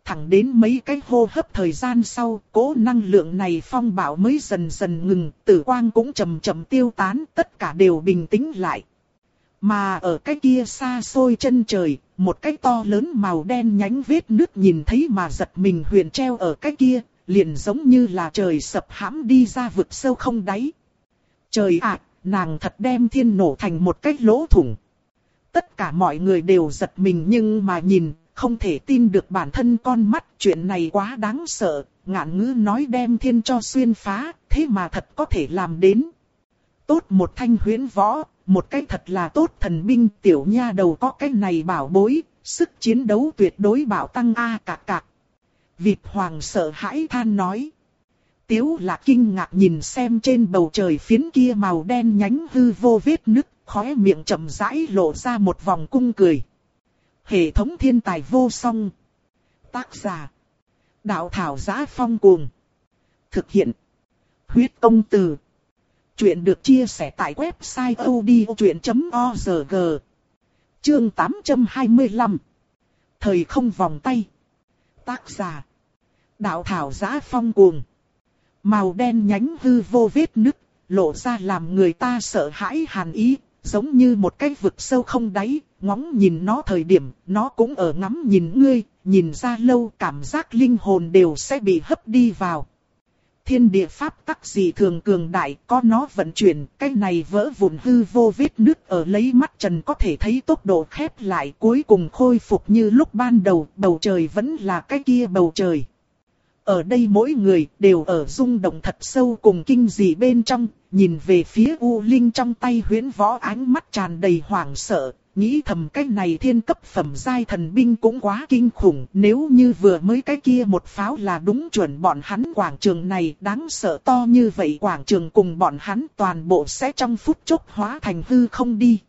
Thẳng đến mấy cái hô hấp thời gian sau, cỗ năng lượng này phong bạo mới dần dần ngừng, tử quang cũng chậm chậm tiêu tán, tất cả đều bình tĩnh lại. Mà ở cái kia xa xôi chân trời, một cái to lớn màu đen nhánh vết nước nhìn thấy mà giật mình huyền treo ở cái kia, liền giống như là trời sập hãm đi ra vực sâu không đáy. Trời ạ, nàng thật đem thiên nổ thành một cái lỗ thủng. Tất cả mọi người đều giật mình nhưng mà nhìn, không thể tin được bản thân con mắt, chuyện này quá đáng sợ, ngạn ngữ nói đem thiên cho xuyên phá, thế mà thật có thể làm đến. Tốt một thanh huyến võ, một cái thật là tốt thần binh tiểu nha đầu có cái này bảo bối, sức chiến đấu tuyệt đối bảo tăng A cạc cạc. Vịt hoàng sợ hãi than nói. Tiếu lạc kinh ngạc nhìn xem trên bầu trời phiến kia màu đen nhánh hư vô vết nứt, khóe miệng chậm rãi lộ ra một vòng cung cười. Hệ thống thiên tài vô song. Tác giả. Đạo thảo giá phong cuồng. Thực hiện. Huyết công từ. Chuyện được chia sẻ tại website odchuyện.org Chương 825 Thời không vòng tay. Tác giả. Đạo thảo giá phong cuồng. Màu đen nhánh hư vô vết nứt, lộ ra làm người ta sợ hãi hàn ý, giống như một cái vực sâu không đáy, ngóng nhìn nó thời điểm, nó cũng ở ngắm nhìn ngươi, nhìn ra lâu cảm giác linh hồn đều sẽ bị hấp đi vào thiên địa pháp tắc gì thường cường đại, có nó vận chuyển, cái này vỡ vụn hư vô vết nước ở lấy mắt trần có thể thấy tốc độ khép lại cuối cùng khôi phục như lúc ban đầu, bầu trời vẫn là cái kia bầu trời. Ở đây mỗi người đều ở rung động thật sâu cùng kinh dị bên trong, nhìn về phía U Linh trong tay huyến võ ánh mắt tràn đầy hoảng sợ, nghĩ thầm cái này thiên cấp phẩm giai thần binh cũng quá kinh khủng, nếu như vừa mới cái kia một pháo là đúng chuẩn bọn hắn quảng trường này đáng sợ to như vậy quảng trường cùng bọn hắn toàn bộ sẽ trong phút chốc hóa thành hư không đi.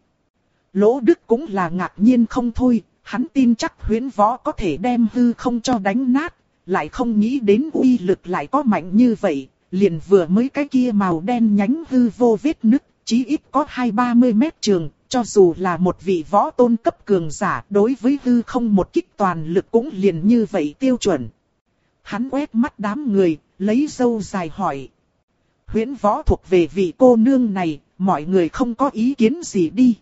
Lỗ Đức cũng là ngạc nhiên không thôi, hắn tin chắc huyến võ có thể đem hư không cho đánh nát, lại không nghĩ đến uy lực lại có mạnh như vậy, liền vừa mới cái kia màu đen nhánh hư vô vết nứt, chí ít có hai ba mươi mét trường, cho dù là một vị võ tôn cấp cường giả đối với hư không một kích toàn lực cũng liền như vậy tiêu chuẩn. Hắn quét mắt đám người, lấy dâu dài hỏi. Huyễn võ thuộc về vị cô nương này, mọi người không có ý kiến gì đi.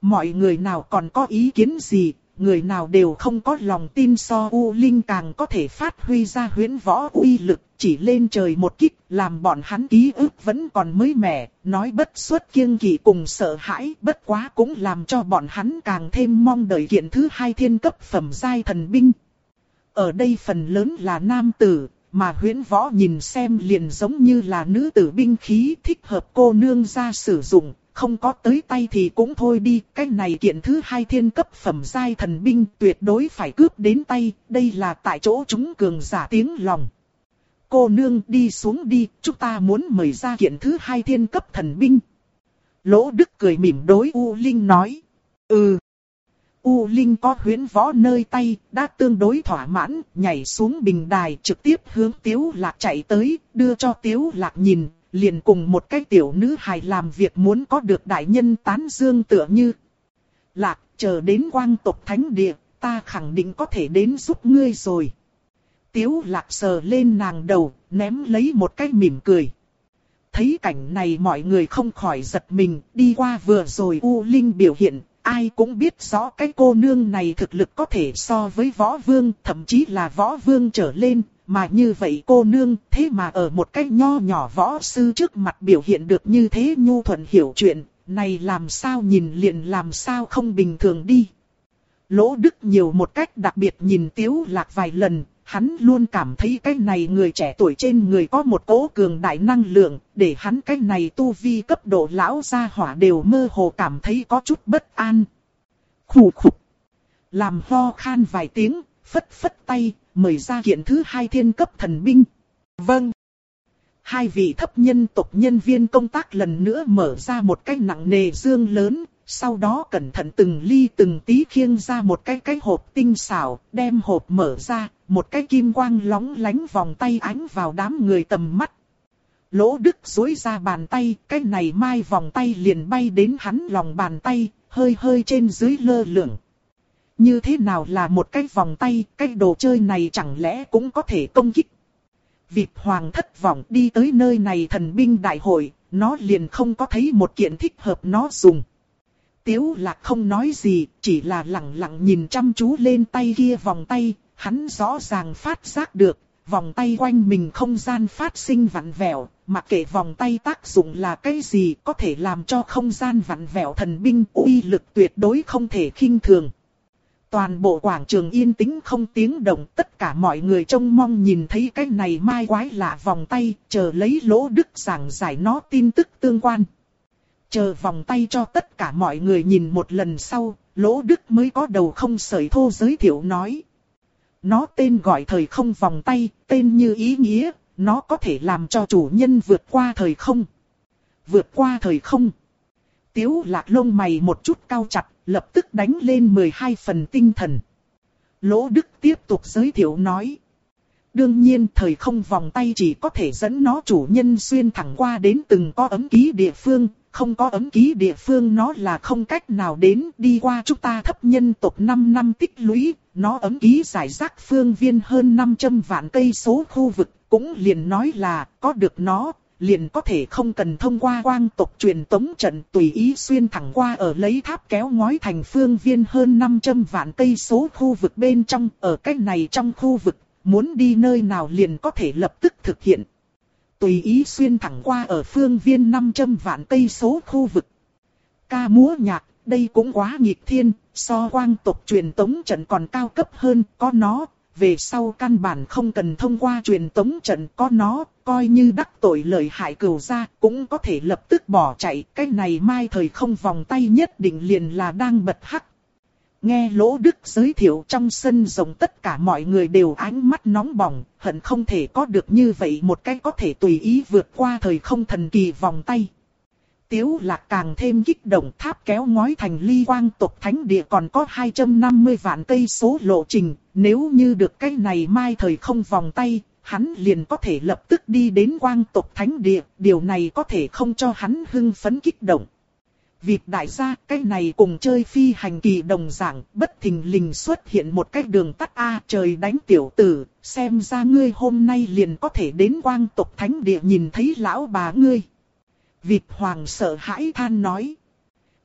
Mọi người nào còn có ý kiến gì, người nào đều không có lòng tin so U Linh càng có thể phát huy ra huyễn võ uy lực, chỉ lên trời một kích, làm bọn hắn ký ức vẫn còn mới mẻ, nói bất xuất kiêng kỵ cùng sợ hãi, bất quá cũng làm cho bọn hắn càng thêm mong đợi kiện thứ hai thiên cấp phẩm giai thần binh. Ở đây phần lớn là nam tử, mà huyễn võ nhìn xem liền giống như là nữ tử binh khí thích hợp cô nương ra sử dụng, không có tới tay thì cũng thôi đi, cái này kiện thứ hai thiên cấp phẩm giai thần binh tuyệt đối phải cướp đến tay, đây là tại chỗ chúng cường giả tiếng lòng. Cô nương đi xuống đi, chúng ta muốn mời ra kiện thứ hai thiên cấp thần binh. Lỗ Đức cười mỉm đối U Linh nói. Ừ. U Linh có huyến võ nơi tay, đã tương đối thỏa mãn, nhảy xuống bình đài trực tiếp hướng Tiếu Lạc chạy tới, đưa cho Tiếu Lạc nhìn, liền cùng một cái tiểu nữ hài làm việc muốn có được đại nhân tán dương tựa như. Lạc, chờ đến quang tộc thánh địa, ta khẳng định có thể đến giúp ngươi rồi. Tiếu lạc sờ lên nàng đầu, ném lấy một cái mỉm cười. Thấy cảnh này mọi người không khỏi giật mình, đi qua vừa rồi U Linh biểu hiện, ai cũng biết rõ cái cô nương này thực lực có thể so với võ vương, thậm chí là võ vương trở lên, mà như vậy cô nương thế mà ở một cái nho nhỏ võ sư trước mặt biểu hiện được như thế nhu thuận hiểu chuyện, này làm sao nhìn liền làm sao không bình thường đi. Lỗ Đức nhiều một cách đặc biệt nhìn Tiếu Lạc vài lần, hắn luôn cảm thấy cái này người trẻ tuổi trên người có một cỗ cường đại năng lượng, để hắn cái này tu vi cấp độ lão gia hỏa đều mơ hồ cảm thấy có chút bất an. Khủ khục. Làm ho khan vài tiếng, phất phất tay, mời ra kiện thứ hai thiên cấp thần binh. Vâng. Hai vị thấp nhân tộc nhân viên công tác lần nữa mở ra một cái nặng nề dương lớn, sau đó cẩn thận từng ly từng tí khiêng ra một cái cái hộp tinh xảo, đem hộp mở ra, một cái kim quang lóng lánh vòng tay ánh vào đám người tầm mắt. Lỗ Đức dối ra bàn tay, cái này mai vòng tay liền bay đến hắn lòng bàn tay, hơi hơi trên dưới lơ lửng. Như thế nào là một cái vòng tay, cái đồ chơi này chẳng lẽ cũng có thể công kích. Vịt hoàng thất vọng đi tới nơi này thần binh đại hội, nó liền không có thấy một kiện thích hợp nó dùng. Tiếu lạc không nói gì, chỉ là lặng lặng nhìn chăm chú lên tay kia vòng tay, hắn rõ ràng phát giác được, vòng tay quanh mình không gian phát sinh vặn vẹo, mặc kệ vòng tay tác dụng là cái gì có thể làm cho không gian vặn vẹo thần binh uy lực tuyệt đối không thể khinh thường. Toàn bộ quảng trường yên tĩnh không tiếng động, tất cả mọi người trông mong nhìn thấy cái này mai quái lạ vòng tay, chờ lấy lỗ đức giảng giải nó tin tức tương quan. Chờ vòng tay cho tất cả mọi người nhìn một lần sau, lỗ đức mới có đầu không sởi thô giới thiệu nói. Nó tên gọi thời không vòng tay, tên như ý nghĩa, nó có thể làm cho chủ nhân vượt qua thời không. Vượt qua thời không. Tiếu lạc lông mày một chút cao chặt, lập tức đánh lên 12 phần tinh thần. Lỗ Đức tiếp tục giới thiệu nói. Đương nhiên thời không vòng tay chỉ có thể dẫn nó chủ nhân xuyên thẳng qua đến từng có ấm ký địa phương, không có ấm ký địa phương nó là không cách nào đến đi qua chúng ta thấp nhân tộc 5 năm tích lũy, nó ấm ký giải rác phương viên hơn 500 vạn cây số khu vực, cũng liền nói là có được nó, liền có thể không cần thông qua quang tộc truyền tống trận tùy ý xuyên thẳng qua ở lấy tháp kéo ngói thành phương viên hơn 500 vạn cây số khu vực bên trong, ở cách này trong khu vực, muốn đi nơi nào liền có thể lập tức thực hiện. Tùy ý xuyên thẳng qua ở phương viên 500 vạn cây số khu vực. Ca múa nhạc, đây cũng quá nghịch thiên, so quang tộc truyền tống trận còn cao cấp hơn, có nó, về sau căn bản không cần thông qua truyền tống trận có nó, coi như đắc tội lợi hại cửu ra, cũng có thể lập tức bỏ chạy, cái này mai thời không vòng tay nhất định liền là đang bật hắc. Nghe Lỗ Đức giới thiệu trong sân rồng tất cả mọi người đều ánh mắt nóng bỏng, hận không thể có được như vậy một cái có thể tùy ý vượt qua thời không thần kỳ vòng tay. Tiếu lạc càng thêm kích động tháp kéo ngói thành ly quang tộc thánh địa còn có 250 vạn cây số lộ trình, nếu như được cái này mai thời không vòng tay, hắn liền có thể lập tức đi đến quang tộc thánh địa, điều này có thể không cho hắn hưng phấn kích động. Việc đại gia, cái này cùng chơi phi hành kỳ đồng dạng, bất thình lình xuất hiện một cái đường tắt A trời đánh tiểu tử, xem ra ngươi hôm nay liền có thể đến quang tộc thánh địa nhìn thấy lão bà ngươi. Vịt hoàng sợ hãi than nói.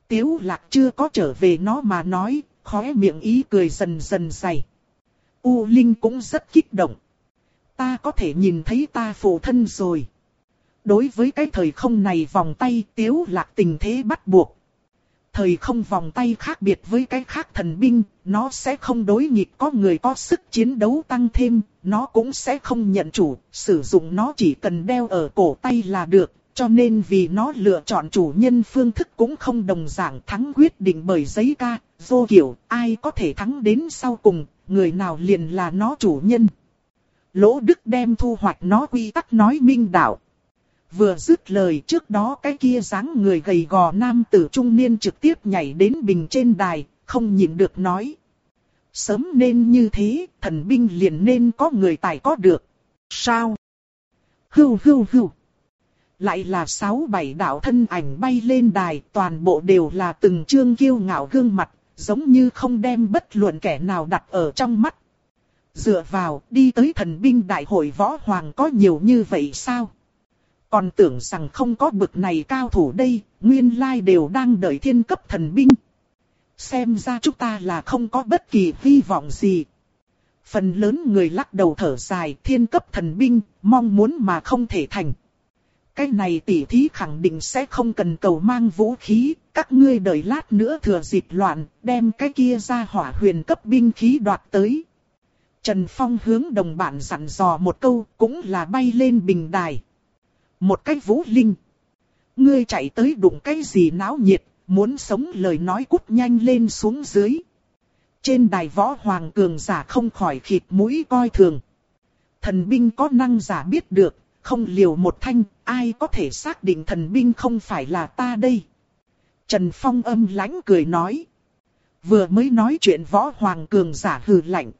Tiếu lạc chưa có trở về nó mà nói, khóe miệng ý cười dần dần dày. U Linh cũng rất kích động. Ta có thể nhìn thấy ta phụ thân rồi. Đối với cái thời không này vòng tay tiếu lạc tình thế bắt buộc. Thời không vòng tay khác biệt với cái khác thần binh, nó sẽ không đối nghịch có người có sức chiến đấu tăng thêm, nó cũng sẽ không nhận chủ, sử dụng nó chỉ cần đeo ở cổ tay là được, cho nên vì nó lựa chọn chủ nhân phương thức cũng không đồng dạng thắng quyết định bởi giấy ca, vô kiểu, ai có thể thắng đến sau cùng, người nào liền là nó chủ nhân. Lỗ Đức đem thu hoạch nó quy tắc nói minh đạo. Vừa dứt lời trước đó cái kia dáng người gầy gò nam tử trung niên trực tiếp nhảy đến bình trên đài, không nhịn được nói. Sớm nên như thế, thần binh liền nên có người tài có được. Sao? Hưu hưu hưu. Lại là sáu bảy đạo thân ảnh bay lên đài, toàn bộ đều là từng chương kiêu ngạo gương mặt, giống như không đem bất luận kẻ nào đặt ở trong mắt. Dựa vào, đi tới thần binh đại hội võ hoàng có nhiều như vậy sao? Còn tưởng rằng không có bực này cao thủ đây, nguyên lai đều đang đợi thiên cấp thần binh. Xem ra chúng ta là không có bất kỳ hy vọng gì. Phần lớn người lắc đầu thở dài thiên cấp thần binh, mong muốn mà không thể thành. Cái này tỉ thí khẳng định sẽ không cần cầu mang vũ khí, các ngươi đợi lát nữa thừa dịp loạn, đem cái kia ra hỏa huyền cấp binh khí đoạt tới. Trần Phong hướng đồng bạn dặn dò một câu, cũng là bay lên bình đài. Một cái vũ linh. Ngươi chạy tới đụng cái gì náo nhiệt, muốn sống lời nói cút nhanh lên xuống dưới. Trên đài võ hoàng cường giả không khỏi khịt mũi coi thường. Thần binh có năng giả biết được, không liều một thanh, ai có thể xác định thần binh không phải là ta đây. Trần Phong âm lãnh cười nói. Vừa mới nói chuyện võ hoàng cường giả hừ lạnh.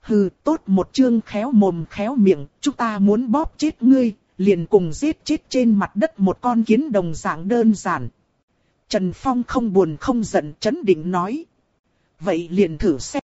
Hừ tốt một chương khéo mồm khéo miệng, chúng ta muốn bóp chết ngươi, liền cùng giết chết trên mặt đất một con kiến đồng dạng đơn giản. Trần Phong không buồn không giận chấn định nói. Vậy liền thử xem.